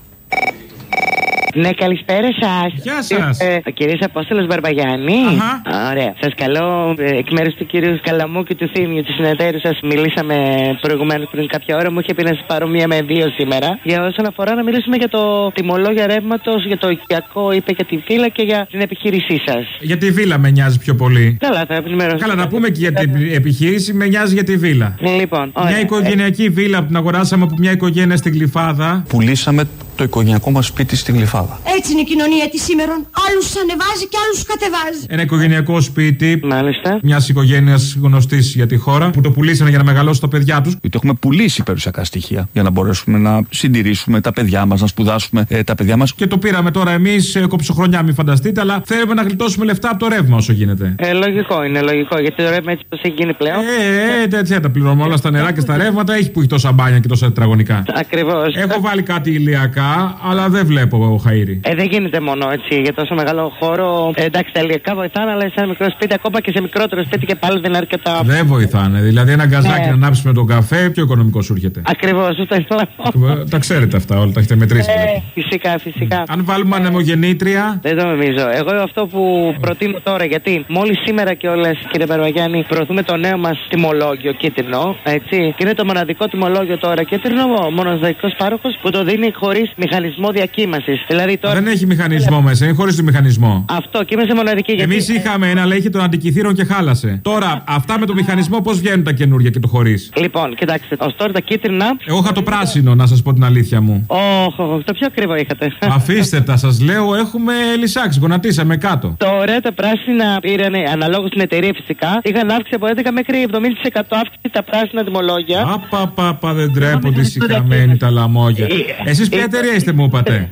Ναι, καλησπέρα σας. Γεια σας. Ε, ο κύριος Απόστολος Μπαρμπαγιάννη. Αχα. Ωραία. Σας καλώ ε, εκ μέρους του κυρίου Καλαμού και του Θήμιου, του συνεταίρου σας. Μιλήσαμε προηγουμένως πριν κάποια ώρα. Μου είχε πει να σας πάρω μία με δύο σήμερα. Για όσον αφορά να μιλήσουμε για το τιμολόγια ρεύματος, για το οικιακό, είπε για τη φύλλα και για την επιχείρησή σας. Για τη βίλα με νοιάζει πιο πολύ. Καλά, θα ενημερώσω. Καλά, να πούμε και για την επιχείρηση, με νοιάζει για τη βίλα. Λοιπόν, Μια ωραία. οικογενειακή βίλα που την αγοράσαμε από μια οικογένεια στην Κλειφάδα. Πουλήσαμε το οικογενειακό μας σπίτι στην Γλυφάδα. Έτσι είναι η κοινωνία της σήμερα. Άλλους ανεβάζει και άλλους κατεβάζει. Ένα οικογενειακό σπίτι Μάλιστα. μιας οικογένειας γνωστής για τη χώρα που το πουλήσανε για να μεγαλώσουν τα παιδιά τους. Γιατί έχουμε πουλήσει περιουσιακά στοιχεία για να μπορέσουμε να συντηρήσουμε τα παιδιά μας, να σπουδάσουμε ε, τα παιδιά μας. Και το πήραμε τώρα εμείς, κοψοχρονιά, μην φανταστείτε, αλλά θέλουμε να γλιτώσουμε λεφτά από το ρεύμα όσο γίνεται. Ε, λογικό είναι, λογικό. Γιατί το ρεύμα έτσι πώ έχει γίνει πλέον. Ε, ε, τέτοια τα πληρώνουμε όλα στα νερά και στα ρεύματα. Έχει που έχει τόσα μπάνια και τόσα τετραγωνικά. Ακριβώς. Έχω βάλει κάτι ηλιακά τελειακά, αλλά δεν βλέπω εγώ χαΐρι. Ε, δεν γίνεται μόνο έτσι για τόσο μεγάλο χώρο. Ε, εντάξει, τα ηλιακά βοηθάνε, αλλά σε ένα μικρό σπίτι, ακόμα και σε μικρότερο σπίτι και πάλι δεν είναι αρκετά. Δεν βοηθάνε. Δηλαδή, ένα γκαζάκι Ναι. να ανάψεις με τον καφέ, πιο οικονομικό σου έρχεται. Ακριβώς, αυτό ήθελα να πω. Ε, Τα ξέρετε αυτά όλα, τα έχετε μετρήσει. Ε, φυσικά, φυσικά. Αν βάλουμε ανεμογεννήτρια. Δεν το νομίζω. Εγώ αυτό που προτείνω τώρα, γιατί μόλις σήμερα και όλε, κύριε Περβαγιάννη, προωθούμε το νέο μας τιμολόγιο κίτρινο, έτσι. Και είναι το μοναδικό τιμολόγιο τώρα κίτρινο, ο μονοδοτικό πάροχος που το δίνει χωρίς μηχανισμό διακύμασης. Δηλαδή τώρα. Δεν έχει μηχανισμό μέσα, είναι χωρίς το μηχανισμό. Αυτό και είμαι σε μοναδική γιατί. Εμείς είχαμε ένα, αλλά είχε τον αντικειθήρων και χάλασε. Τώρα, αυτά με το μηχανισμό πώς βγαίνουν τα καινούργια και το χωρίς; Λοιπόν, κοιτάξτε, ω τώρα τα κίτρινα. Εγώ είχα το πράσινο, να σας πω την αλήθεια μου. Όχ, όχ, το πιο ακριβό είχατε. Αφήστε τα, σας λέω, έχουμε λυσάξει, γονατίσαμε κάτω. Τώρα τα πράσινα πήραν, αναλόγως στην εταιρεία φυσικά, είχαν αύξηση από 11 μέχρι 70% αύξηση τα πράσινα τιμολόγια. Απα, πα, πα, δεν τρέπονται οι συγχαμένοι τα λαμόγια. Εσείς ποια εταιρεία είστε, μου είπατε;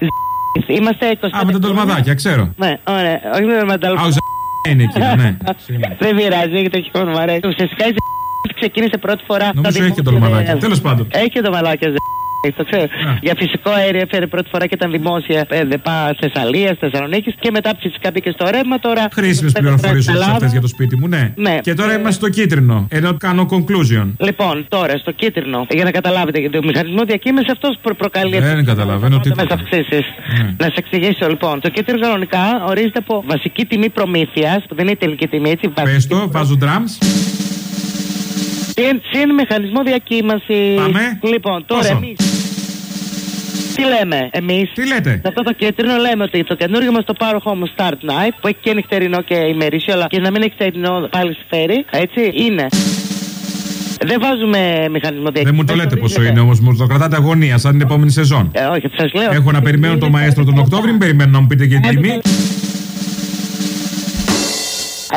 Είμαστε 25. Α, με τα τολμαδάκια, ξέρω. Ναι, ωραία. Όχι με τα Α, ο Ζ... είναι εκεί, ναι. Δεν πειράζει, έχετε έχει χρόνο, μου αρέσει. Ουσιαστικά η Ζ- ξεκίνησε πρώτη φορά. Νομίζω στα έχει και δημόσια τολμαδάκια. δέας. Τέλος πάντων. Έχει και το μαλάκια. Ζ- Το ξέρω. Για φυσικό αέριο έφερε πρώτη φορά και ήταν δημόσια ε, ΔΕΠΑ Θεσσαλίας, Θεσσαλονίκης και μετά φυσικά μπήκε στο ρεύμα τώρα. Χρήσιμες πληροφορίες όλε αυτές για το σπίτι μου, ναι. Ναι. Και τώρα είμαστε στο κίτρινο. Ενώ κάνω conclusion. Λοιπόν, τώρα στο κίτρινο, για να καταλάβετε, γιατί ο μηχανισμός διακύμαση αυτός προ προκαλεί. Δεν καταλαβαίνω τι. Μέσα αυξήσεις. Να σε εξηγήσω λοιπόν. Το κίτρινο κανονικά ορίζεται από βασική τιμή προμήθειας, που δεν είναι η τελική τιμή, έτσι. Πες το, βάζω drums. Συν, συν μηχανισμό διακύμαση. Πάμε. Λοιπόν, τώρα Πόσο; εμεί. Τι λέμε εμείς; Τι λέτε; Σε αυτό το κίτρινο λέμε ότι το καινούργιο μας το πάροχο μου Start Night, που έχει και νυχτερινό και ημερήσιο, αλλά και να μην έχει νυχτερινό πάλι συμφέρει, έτσι, είναι. Δεν βάζουμε μηχανισμό διακύμαση. Δεν μου το λέτε πόσο είναι όμως, μου το κρατάτε αγωνία σαν την επόμενη σεζόν. Ε, όχι, σας λέω. Έχω να περιμένω το μαέστρο τον Οκτώβριο, μην περιμένω να μου πείτε και την τιμή.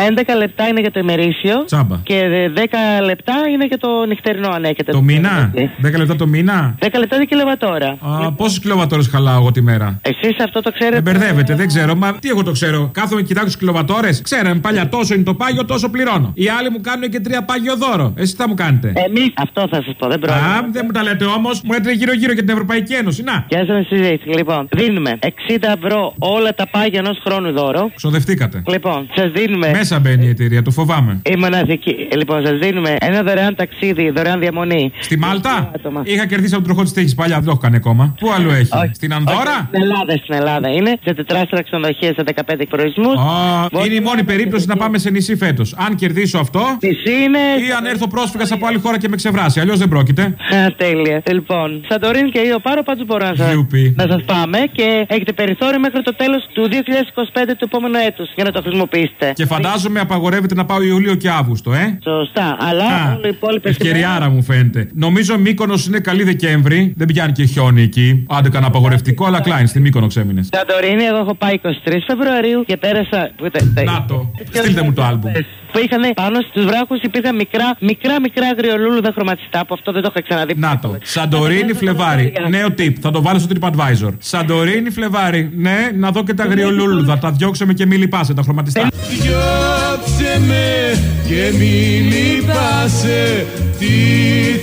11 λεπτά είναι για το ημερήσιο. Τσάμπα. Και 10 λεπτά είναι για το νυχτερινό, αν έχετε. Το μήνα, 10 λεπτά το μήνα; 10 λεπτά είναι κιλοβατόρα. Α, πόσες κιλοβατόρες χαλάω εγώ τη μέρα; Εσείς αυτό το ξέρετε; Δεν μπερδεύετε, δεν ξέρω. Μα τι εγώ το ξέρω; Κάθομαι και κοιτάξω τις κιλοβατόρες; Ξέραμε παλιά τόσο είναι το πάγιο, τόσο πληρώνω. Οι άλλοι μου κάνουν και τρία πάγιο δώρο. Εσείς τι θα μου κάνετε; Εμείς αυτό θα σας πω, δεν πρόβλημα. Α, δεν μου τα λέτε όμως. Μου λέτε γύρω-γύρω για την Ευρωπαϊκή Ένωση. Να. Γεια σας, συζήτηση. Λοιπόν, δίνουμε 60 ευρώ όλα τα πάγια ενός χρόνου δώρο. Ξοδευτήκατε. Λοιπόν, σας δίνουμε. Μέσα μπαίνει η εταιρεία, το φοβάμαι. Η μοναδική. Λοιπόν, σας δίνουμε ένα δωρεάν ταξίδι, δωρεάν διαμονή. Στη Μάλτα; Είχα κερδίσει από τον τροχό της τύχη παλιά, δεν το έχω κάνει ακόμα. Πού άλλο έχει; Στην Ανδώρα. Όχι, στην Ελλάδα, στην Ελλάδα είναι. Σε τετράστερα ξενοδοχεία σε 15 προορισμού. Α, είναι η μόνη περίπτωση να πάμε σε νησί φέτος. Αν κερδίσω αυτό. είναι. ή αν έρθω πρόσφυγας από άλλη χώρα και με ξεβράσει. Αλλιώς δεν πρόκειται. Α, τέλεια. Λοιπόν, Σαντορίνη και Ίο Πάρο πάντως μπορώ να σα Γιουπι. να σας πάμε και έχετε περιθώριο μέχρι το τέλος του 2025 του επόμενου έτους για να το χρησιμοποιήσετε. Και φαντάζομαι απαγορεύεται να πάω Ιούλιο και Αύγουστο, ε; Σωστά. Αλλά Α, όλο οι υπόλοιπες. Ευκαιριάρα μου φαίνεται. Νομίζω Μύκονος είναι καλή Δεκέμβρη. Δεν πιάνει και χιόνι εκεί. Άντε κανένα απαγορευτικό, αλλά κλάινς στη Μύκονο ξέμεινες. Σαντορίνη, εγώ έχω πάει 23 Φεβρουαρίου και πέρασα. Να το. Στείλτε μου το άλμπουμ. Που είχαν πάνω στους βράχους υπήρχαν μικρά, μικρά, μικρά αγριολούλουδα χρωματιστά που αυτό δεν το είχα ξαναδεί. Να το. Σαντορίνη Φλεβάρι. Νέο tip. Θα το βάλω στο TripAdvisor. Σαντορίνη Φλεβάρι. Ναι, να δω και τα αγριολούλουδα. Τα διώξαμε και μη λυπάσαι τα χρωματιστά. Διώξε με και μη λυπάσαι Τι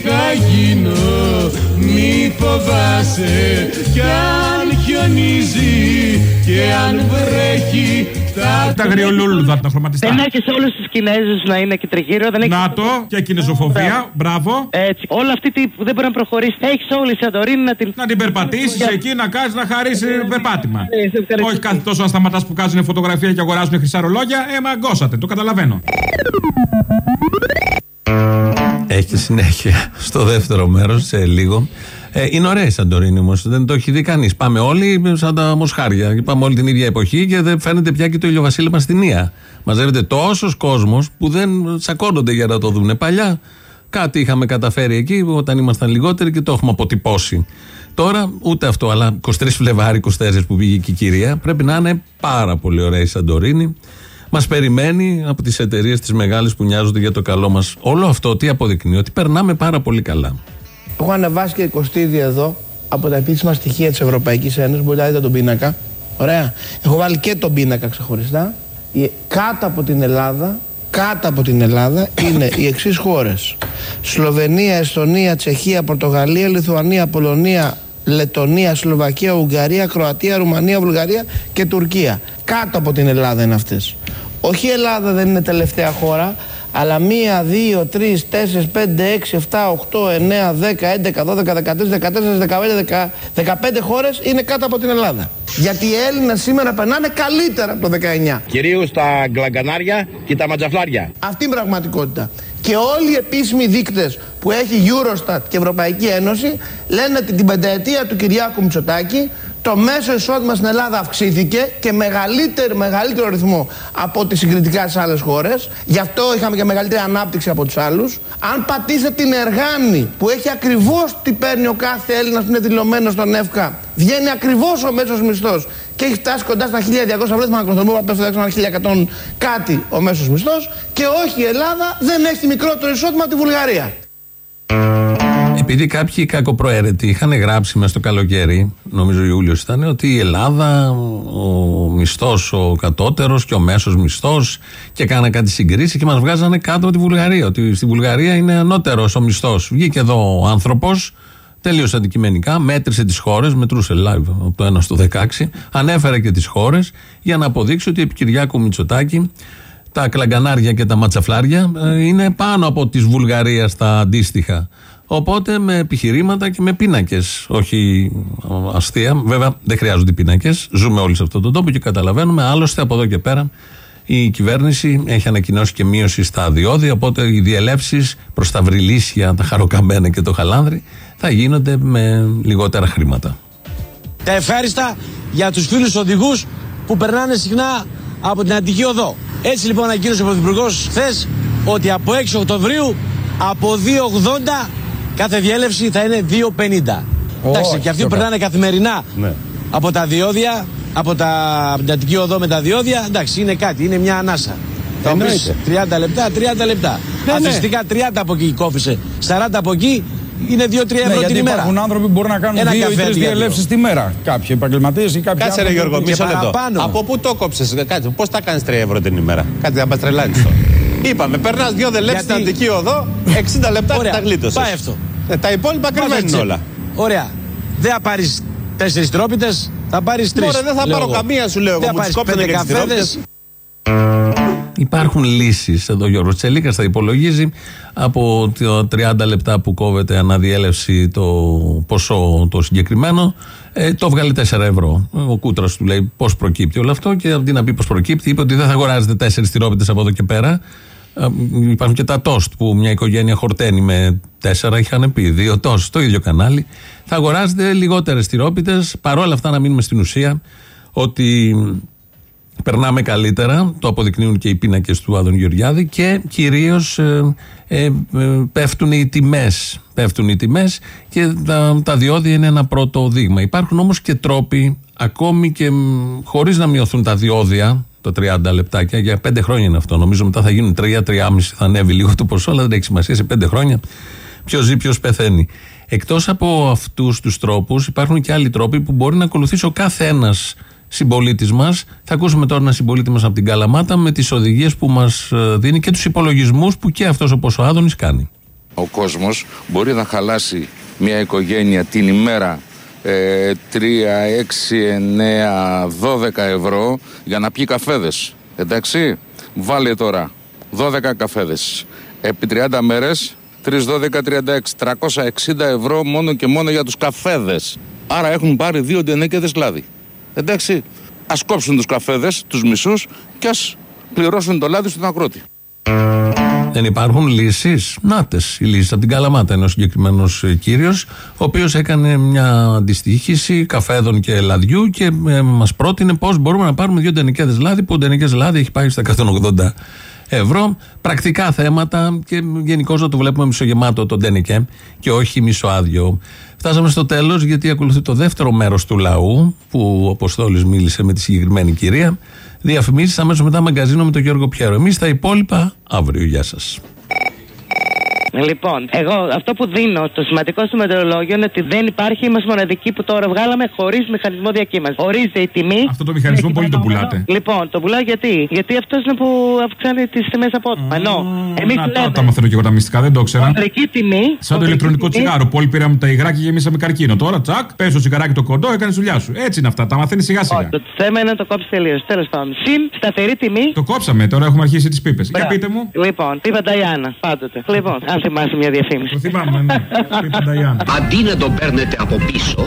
θα γίνω μη φοβάσαι Κι αν χιονίζει και αν βρέχει θα Τα αγριολούλουδα τα χρωματιστά. Δεν έχει όλου του Κινέζου να είναι εκεί τριγύρω. Δεν έχεις... Να το. Και κινεζοφοβία. Μπράβο. Έτσι. Όλα αυτή τη που δεν μπορεί να προχωρήσει. Έχεις όλη η Σαντορίνη να την. Να την περπατήσεις εκεί, να κάνεις να χαρίσεις περπάτημα. σε ευχαριστώ. Όχι κάθε τόσο να σταματά που κάνουν φωτογραφία και αγοράζουν χρυσά ρολόγια. Ε, μαγκώσατε, το καταλαβαίνω. Έχει και συνέχεια στο δεύτερο μέρος, σε λίγο. Ε, είναι ωραία η Σαντορίνη όμως. Δεν το έχει δει κανείς. Πάμε όλοι σαν τα μοσχάρια. Πάμε όλη την ίδια εποχή και δεν φαίνεται πια και το ηλιοβασίλεμα στην Ία. Μαζεύεται τόσος κόσμος που δεν τσακώνονται για να το δουν. Παλιά κάτι είχαμε καταφέρει εκεί όταν ήμασταν λιγότεροι και το έχουμε αποτυπώσει. Τώρα ούτε αυτό, αλλά 23 Φλεβάρι, 24 που πήγε και η κυρία, πρέπει να είναι πάρα πολύ ωραία η Σαντορίνη. Μας περιμένει από τις εταιρείες τις μεγάλες που νοιάζονται για το καλό μας. Όλο αυτό τι αποδεικνύει, ότι περνάμε πάρα πολύ καλά. Έχω ανεβάσει και κοστίδι εδώ από τα επίσημα στοιχεία της Ευρωπαϊκής Ένωσης. Μπορείτε να δείτε τον πίνακα. Ωραία. Έχω βάλει και τον πίνακα ξεχωριστά. Η- Κάτω από την Ελλάδα, κάτω από την Ελλάδα είναι οι εξής χώρες. Σλοβενία, Εστονία, Τσεχία, Πορτογαλία, Λιθουανία, Πολωνία, Λετωνία, Σλοβακία, Ουγγαρία, Κροατία, Ρουμανία, Βουλγαρία και Τουρκία. Κάτω από την Ελλάδα είναι αυτές. Όχι η Ελλάδα δεν είναι τελευταία χώρα, αλλά 1, 2, 3, 4, 5, 6, 7, 8, 9, 10, 11, 12, 13, 14, 15, 16, 17, 18, 19, 15 χώρες είναι κάτω από την Ελλάδα. Γιατί οι Έλληνες σήμερα περνάνε καλύτερα από το 19. Κυρίως τα γκλαγκανάρια και τα ματζαφλάρια. Αυτή είναι η πραγματικότητα. Και όλοι οι επίσημοι δείκτες που έχει Eurostat και Ευρωπαϊκή Ένωση λένε ότι την πενταετία του Κυριάκου Μητσοτάκη το μέσο εισόδημα στην Ελλάδα αυξήθηκε και μεγαλύτερο, μεγαλύτερο ρυθμό από ό,τι συγκριτικά στι άλλες χώρες. Γι' αυτό είχαμε και μεγαλύτερη ανάπτυξη από τους άλλους. Αν πατήσετε την εργάνη που έχει ακριβώς τι παίρνει ο κάθε Έλληνας που είναι δηλωμένος στον ΕΦΚΑ, βγαίνει ακριβώς ο μέσος μισθός και έχει φτάσει κοντά στα 1200 ευρώ. να ακροθυμώ, πέφτει στα 1100 κάτι ο μέσος μισθός. Και όχι η Ελλάδα δεν έχει μικρότερο εισόδημα από τη Βουλγαρία. Επειδή κάποιοι κακοπροαίρετοι είχαν γράψει μέσα στο καλοκαίρι, νομίζω Ιούλιος ήταν, ότι η Ελλάδα, ο μισθός ο κατώτερος και ο μέσος μισθός και κάνανε κάτι συγκρίσεις και μας βγάζανε κάτω από τη Βουλγαρία. Ότι στη Βουλγαρία είναι ανώτερος ο μισθός. Βγήκε εδώ ο άνθρωπος, τελείω αντικειμενικά, μέτρησε τις χώρες, μετρούσε live από το 1 στο 16, ανέφερε και τις χώρες για να αποδείξει ότι επί Κυριάκου Μητσοτάκη τα κλαγκανάρια και τα ματσαφλάρια ε, είναι πάνω από τη Βουλγαρίας τα αντίστοιχα. Οπότε με επιχειρήματα και με πίνακες. Όχι αστεία. Βέβαια δεν χρειάζονται πίνακες. Ζούμε όλοι σε αυτόν τον τόπο και καταλαβαίνουμε. Άλλωστε από εδώ και πέρα η κυβέρνηση έχει ανακοινώσει και μείωση στα διόδια. Οπότε οι διελεύσεις προς τα Βρυλίσια, τα Χαροκαμπένα και το Χαλάνδρι θα γίνονται με λιγότερα χρήματα. Τα ευχάριστα για τους φίλους οδηγούς που περνάνε συχνά από την Αντική Οδό. Έτσι λοιπόν ανακοίνωσε ο Πρωθυπουργός χθες ότι από 6 Οκτωβρίου από 2,80 κάθε διέλευση θα είναι 2,50. Εντάξει, και αυτοί που περνάνε καθημερινά Ναι. από τα διόδια, από, τα, από την Αττική Οδό με τα διόδια, εντάξει, είναι κάτι, είναι μια ανάσα. Θα μου πεις, 30 λεπτά, 30 λεπτά. Ναι, ναι. Αθρηστικά 30 από εκεί κόφησε. 40 από εκεί είναι 2-3 ευρώ Ναι, γιατί την ημέρα. υπάρχουν άνθρωποι που μπορούν να κάνουν Ένα δύο ή καφέ τρεις για διελεύσει τη μέρα. Κάποιοι επαγγελματίες ή κάποιοι Κάτσε ρε άνθρωποι Γιώργο, που- μισό λεπτό. Από πού το κόψες, κάτσε, πώς τα κάνεις 3 ευρώ την ημέρα; Κάτι να τρελάνεις τώρα. [laughs] Είπαμε, περνάς δύο δελεύσει στην Αντική Οδό, 60 λεπτά και Ωραία, τα γλίτωσες. πάει αυτό. τα υπόλοιπα Βάζω κρυμμένουν έτσι. όλα. Ωραία. Δεν θα πάρεις τέσσερις τρόπιτες, θα πάρεις τρεις. Μωρέ, δεν θα πάρω καμία, σου λέω εγώ, μου τις κόψανε και τις τυρόπιτες. Υπάρχουν λύσεις. Εδώ ο Γιώργος Τσελίκας θα υπολογίζει από το 30 λεπτά που κόβεται αναδιέλευση το ποσό το συγκεκριμένο. Ε, το βγάλει 4 ευρώ. Ο Κούτρας του λέει πώς προκύπτει όλο αυτό και αντί να πει πώς προκύπτει, είπε ότι δεν θα αγοράζετε 4 τυρόπιτες από εδώ και πέρα. Ε, Υπάρχουν και τα τόστ που μια οικογένεια χορταίνει με τέσσερα, είχαν πει δύο τόστ στο ίδιο κανάλι. Θα αγοράζετε λιγότερες τυρόπιτες. Παρόλα αυτά, να μείνουμε στην ουσία ότι περνάμε καλύτερα, το αποδεικνύουν και οι πίνακες του Άδων Γεωργιάδη και κυρίως ε, ε, ε, πέφτουν οι τιμές πέφτουν οι τιμές και τα, τα διόδια είναι ένα πρώτο δείγμα. Υπάρχουν όμως και τρόποι ακόμη και μ, χωρίς να μειωθούν τα διόδια το 30 λεπτάκια, για 5 χρόνια είναι αυτό. Νομίζω μετά θα γίνουν 3-3,5, θα ανέβει λίγο το ποσό, αλλά δεν έχει σημασία σε 5 χρόνια. Ποιος ζει, ποιος πεθαίνει. Εκτός από αυτούς τους τρόπους, υπάρχουν και άλλοι τρόποι που μπορεί να ακολουθήσει ο κάθε ένα συμπολίτης μας. Θα ακούσουμε τώρα ένα συμπολίτη μας από την Καλαμάτα με τις οδηγίες που μας δίνει και τους υπολογισμούς που και αυτός όπω ο Άδωνης κάνει. Ο κόσμος μπορεί να χαλάσει μια οικογένεια την ημέρα ε, 3, 6, 9, 12 ευρώ για να πιει καφέδες. Εντάξει, βάλε τώρα 12 καφέδες. Επί 30 μέρες, 3, 12, 36, 360 ευρώ μόνο και μόνο για τους καφέδες. Άρα έχουν πάρει δύο ντενέκεδες λάδι. Εντάξει, ας κόψουν τους καφέδες, τους μισούς και ας πληρώσουν το λάδι στον αγρότη. Δεν υπάρχουν λύσεις. Νάτες οι λύσει. Από την Καλαμάτα είναι ο συγκεκριμένος κύριος, ο οποίος έκανε μια αντιστοίχηση καφέδων και λαδιού και ε, μας πρότεινε πώς μπορούμε να πάρουμε δύο τενικέδε λάδι, που ο τενικέ λάδι έχει πάει στα 180 ευρώ. Πρακτικά θέματα και γενικώς να το βλέπουμε μισογεμάτο το τενικέ και όχι μισοάδιο. Φτάσαμε στο τέλος γιατί ακολουθεί το δεύτερο μέρος του λαού, που ο Αποστόλης μίλησε με τη συγκεκριμένη κυρία. Διαφημίσεις αμέσως μετά μαγκαζίνο με τον Γιώργο Πιέρο. Εμείς τα υπόλοιπα αύριο. Γεια σας. Λοιπόν, εγώ αυτό που δίνω, το σημαντικό στο μετεωρολόγιο είναι ότι δεν υπάρχει, είμαστε μοναδικοί που τώρα βγάλαμε χωρίς μηχανισμό διακύμανσης. Ορίζεται η τιμή. Αυτό το μηχανισμό πολύ το πουλάτε. Λοιπόν, το πουλάω γιατί; Γιατί αυτός είναι που αυξάνει τις τιμές απότομα. Ενώ εμείς Να, τα, λέμε. τα μαθαίνω και εγώ τα μυστικά, δεν το ήξερα. Χοντρική τιμή. Σαν το ηλεκτρονικό τσιγάρο. Που όλοι πήραμε τα υγρά και γεμίσαμε καρκίνο. Τώρα τσακ, πε το τσιγαράκι το κοντό, έκανες δουλειά σου. Έτσι είναι αυτά, τα μαθαίνει σιγά σιγά. Το θέμα είναι να το κόψεις τελείως. Τέλος πάντων. Συν σταθερή τιμή. Το κόψαμε, τώρα έχουμε αρχίσει τις πίπες. Για πείτε μου. Λοιπόν, πίπα Νταϊάννα, πάντοτε. Λοιπόν, αν θυμάσαι μια διαφήμιση. Το θυμάμαι, ναι. Πίπα Νταϊάννα. Αντί να τον παίρνετε από πίσω,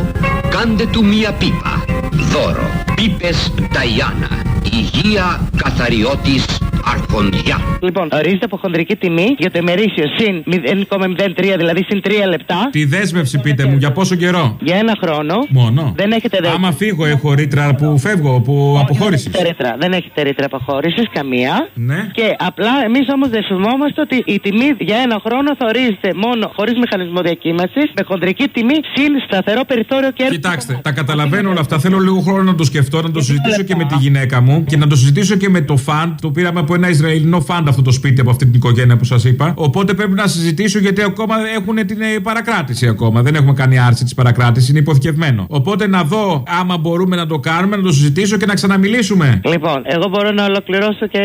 κάντε του μία πίπα. Δώρο. Πίπες Νταϊάννα. Υγεία καθαριώτης αρχοντιά. Λοιπόν, ορίζεται από χονδρική τιμή για το ημερήσιο συν 0,03, δηλαδή συν 3 λεπτά. Τη δέσμευση πείτε μου, για πόσο καιρό; Για ένα χρόνο. Μόνο. Δεν έχετε δέσμευση. Άμα φύγω, έχω ρήτρα που φεύγω, που αποχώρηση. Δεν έχετε ρήτρα. Δεν έχετε ρήτρα αποχώρησης, καμία. Ναι. Και απλά εμείς όμως δεσμευόμαστε ότι η τιμή για ένα χρόνο θα ορίζεται μόνο χωρίς μηχανισμό διακύμασης, με χονδρική τιμή, συν σταθερό περιθώριο κέρδους. Κοιτάξτε, τα καταλαβαίνω όλα αυτά. Θέλω λίγο χρόνο να το σκεφτώ, να το συζητήσω και με τη γυναίκα μου και να το συζητήσω και με το φαντ. Το πήραμε από ένα Ισραηλινό φαντ αυτό το σπίτι, από αυτή την οικογένεια που σας είπα. Οπότε πρέπει να συζητήσω γιατί ακόμα έχουν την ε, παρακράτηση ακόμα. Δεν έχουμε κάνει άρση της παρακράτησης, είναι υποθηκευμένο. Οπότε να δω άμα μπορούμε να το κάνουμε, να το συζητήσω και να ξαναμιλήσουμε. Λοιπόν, εγώ μπορώ να ολοκληρώσω και.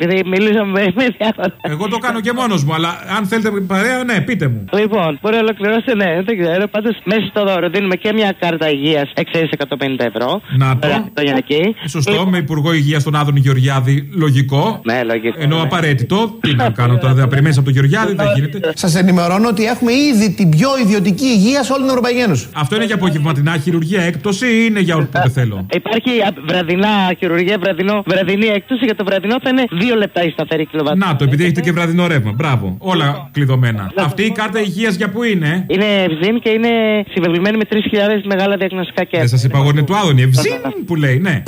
επειδή μιλήσαμε με, [laughs] με διάφορα. Εγώ το κάνω και μόνος μου, αλλά αν θέλετε παρέα, ναι, πείτε μου. Λοιπόν, μπορεί να ολοκληρώσετε, ναι, δεν ξέρω. Πάντως, μέσα στο δώρο δίνουμε και μια κάρτα υγείας 650 ευρώ. Να το. Χριστουγεννιακή. Σωστό, με Υπουργό Υγείας τον Άδωνη Γεωργιάδη, λογικό. Ναι, λογικό. Ενώ απαραίτητο. Τι να κάνω τώρα, δεν περιμένει από τον Γεωργιάδη, δεν γίνεται. Σας ενημερώνω ότι έχουμε ήδη την πιο ιδιωτική υγεία σε όλη την Ευρωπαϊκή Ένωση. Αυτό είναι για απογευματινά χειρουργία έκπτωση ή είναι για όποτε θέλω; Υπάρχει α, βραδινά χειρουργία, βραδινό, βραδινή έκπτωση. Για το βραδινό θα είναι 2 λεπτά η σταθερή κιλοβατή. Να το, επειδή έχετε και βραδινό ρεύμα. Μπράβο. Όλα κλειδωμένα. Αυτή η κάρτα υγείας για πού είναι; Είναι ευζήν και είναι συμβεβλημένη με 3.000 μεγάλα διαγνωστικά κέντρα. Δεν σας είπα εγώ είναι του Άδωνη. Ευζήν που λέει, ναι.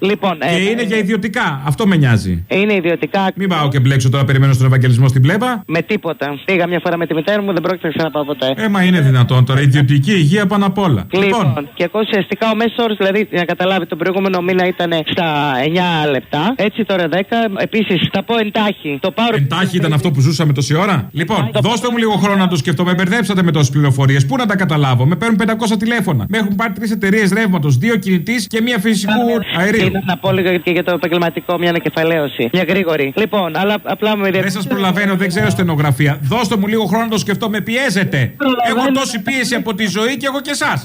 Λοιπόν, Και είναι για ιδιωτικά. Αυτό με νοιάζει. Είναι ιδιωτικά. Μην πάω και μπλέξω τώρα, περιμένω στον Ευαγγελισμό στην πλέμπα. Με τίποτα. Πήγα μια φορά με τη μητέρα μου, δεν πρόκειται να ξαναπάω ποτέ. Ε, μα είναι δυνατόν τώρα. Ιδιωτική υγεία πάνω απ' όλα. Λοιπόν, και εγώ ουσιαστικά ο μέσος όρος, δηλαδή, για να καταλάβει, τον προηγούμενο μήνα ήταν στα 9 λεπτά. Έτσι τώρα 10. Επίσης, θα πω εντάχει. Το πάρω. Εντάχει ήταν αυτό που ζούσαμε τόση ώρα; Λοιπόν, δώστε μου λίγο χρόνο να το σκεφτώ. Με μπερδέψατε με τόσες πληροφορίες. Πού να τα καταλάβω; Με παίρνουν 500 τηλέφωνα. Με έχουν πάρει τρεις εταιρείες ρεύματος, δύο κινητής και μία φυσικού αερίου. Ήθελα να πω λίγο και για το επαγγελματικό μια ανακεφαλαίωση. Μια γρήγορη. Λοιπόν, αλλά απλά με Δεν σας προλαβαίνω, δεν ξέρω στενογραφία. Δώστε μου λίγο χρόνο να το σκεφτώ. Με πιέζετε. Έχω τόση πίεση από τη ζωή και εγώ και εσάς.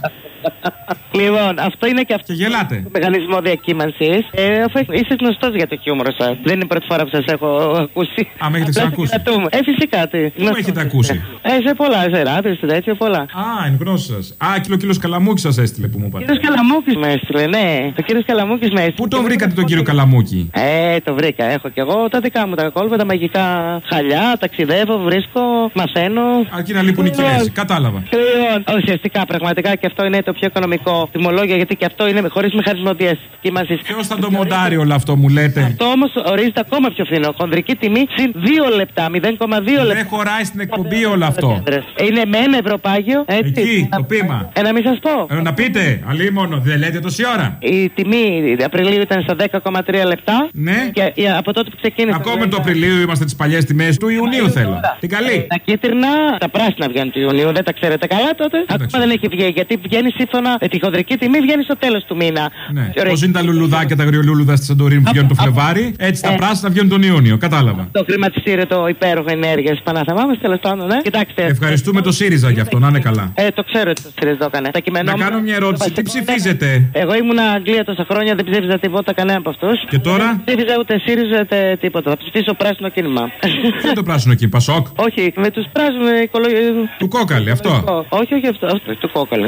Λοιπόν, αυτό είναι και αυτό. Και γελάτε. Το μηχανισμό διακύμανσης. Ε, αφού είσαι γνωστός για το χιούμορ σας. Δεν είναι η πρώτη φορά που σας έχω ακούσει. Α, με έχετε ξανακούσει. Ε, φυσικά τι. Πού με έχετε ακούσει; Ε, σε πολλά, σε ράδες, σε τέτοια πολλά. Α, είναι γνώση σας. Α, κύριο κύριος Καλαμούκης σας έστειλε που μου είπατε. Κύριος Καλαμούκης με έστειλε, ναι. Το κύριος Καλαμούκης με έστειλε. Πού τον βρήκατε τον κύριο Καλαμούκη; Ε, το βρήκα. Έχω κι εγώ τα δικά μου τα κόλπα, τα μαγικά χαλιά. Ταξιδεύω, βρίσκω, μαθαίνω. Αρκεί να λείπουν οι Κινέζοι. Κατάλαβα. Λοιπόν, ουσιαστικά πραγματικά και αυτό είναι το πιο οικονομικό τιμολόγιο γιατί και αυτό είναι χωρίς μηχανισμό διασύμανση. Ποιος θα το μοντάρει όλο αυτό, μου λέτε; Αυτό όμως ορίζεται ακόμα πιο φθηνό. Χονδρική τιμή συν 2 λεπτά, 0,2 λεπτά. Δεν χωράει στην εκπομπή όλο αυτό. Είναι με ένα ευρωπάγιο. Έτσι. Εκεί, το πείμα. Ε, να μην σας πω. Ε, να πείτε, αλίμονο, δεν λέτε τόση ώρα. Η τιμή Απριλίου ήταν στα 10,3 λεπτά. Ναι. Και ε, από τότε που ξεκίνησε. Ακόμα το Απριλίου είμαστε τις παλιές τιμές του Ιουνίου θέλω. Την καλή. Τα κίτρινα, τα πράσινα βγαίνουν του Ιουνίου, δεν τα ξέρετε καλά τότε. Ακόμα δεν έχει βγει γιατί βγαίνει σύμφωνα με τη χονδρική τιμή, βγαίνει στο τέλος του μήνα. Ναι. Πώς είναι τα λουλουδάκια, τα γριολούλουδα στη Σαντορίνη που βγαίνουν το Φλεβάρι, έτσι τα Ε. πράσινα βγαίνουν τον Ιούνιο. Κατάλαβα. Το χρηματιστήριο το υπέροχο ενέργειας Πανάθεμά μα, τέλος πάντων, ναι. Κοιτάξτε. Ευχαριστούμε το ΣΥΡΙΖΑ για αυτό, να είναι καλά. Ε, το ξέρω ότι το ΣΥΡΙΖΑ το έκανε. Τα κειμενόμενα- Να κάνω μια ερώτηση. Τι ψηφίζετε; Εγώ ήμουν Αγγλία τόσα χρόνια, δεν ψήφιζα τίποτα κανένα από αυτούς. Και τώρα; Δεν ψήφιζα ούτε ΣΥΡΙΖΑ ούτε τίποτα. Θα ψηφίσω πράσινο κίνημα. Ποιο είναι το πράσινο εκεί, Πασόκ; όχι, με τους πράσινους οικολογικού. Του κόκαλη, αυτό. Όχι, όχι αυτό. αυτό του κόκαλη.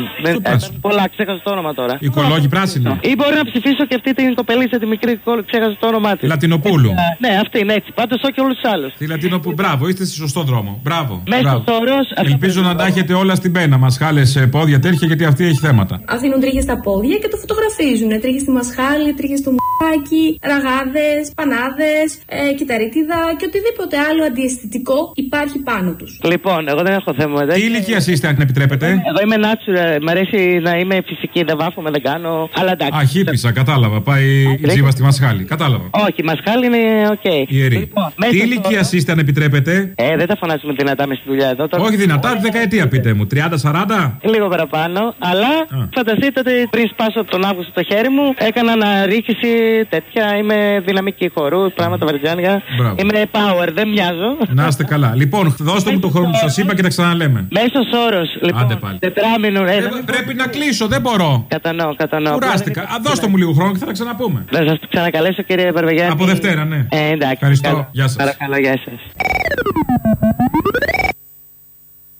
Δεν πράσινο. Πολλά, ξέχασα το όνομα τώρα. Οικολόγοι πράσινοι. Ή μπορεί να ψηφίσω και αυτή την κοπελίτσα τη μικρή κόλλη, ξέχασα το όνομά της. Λατινοπούλου. Ναι, αυτή είναι έτσι. Πάντως όχι όλους τους άλλους. Τη Λατινοπούλου. Μπράβο, είστε στη σωστό δρόμο. Μπράβο. Μέσος Μπράβο. όρος. Ελπίζω να τα έχετε όλα στην πένα. Μασχάλε, πόδια, τέτοια γιατί αυτή έχει θέματα. Αφήνουν τρίχες στα πόδια και το φωτογραφίζουν. Τρίχες στη μασχάλη, τρίχες στο μου. π***άκι, ραγάδες, πανάδες, ε, κυταρίτιδα και οτιδήποτε άλλο αντιαισθητικό υπάρχει πάνω τους. Λοιπόν, εγώ δεν έχω θέμα. Τι ηλικίας είστε, αν επιτρέπετε; Εγώ είμαι natural. Μ' αρέσει να είμαι φυσική. Δεν βάφομαι, δεν κάνω. Αλλά εντάξει. Α, χύπησα, κατάλαβα. Πάει η τζίβα στη Μασχάλη. Κατάλαβα. Όχι, μασχάλη είναι οκ. Ιερή. Λοιπόν, μέσα Τι στο- ηλικίας είστε, αν επιτρέπετε; Ε, δεν θα φωνάζουμε δυνατά μες στη δουλειά εδώ. Τώρα... Όχι δυνατά, δεκαετία πείτε μου. 30-40. Λίγο παραπάνω, αλλά φανταστείτε ότι πριν σπάσω τον Αύγουστο το χέρι μου, έκανα αναρρίχηση τέτοια. Είμαι δυναμική χορού, πράγματα βαριτζάνια. Μπράβο. Είμαι power, δεν μοιάζω. Να είστε καλά. Λοιπόν, δώστε μου το χρόνο που σας είπα και τα ξαναλέμε. Μέσος όρος, λοιπόν. Άντε πάλι. Τετράμινο, ε, Ε, πρέπει να κλείσω, δεν μπορώ. Κατανοώ, κατανοώ. Κουράστηκα. Α, δώστε μου λίγο χρόνο και θα τα ξαναπούμε. Θα σας ξανακαλέσω, κύριε Μπαρβεγιάννη. Από Δευτέρα, ναι. Ε, εντάξει. Ευχαριστώ. Καλό. Γεια σας. Παρακαλώ, γεια σας.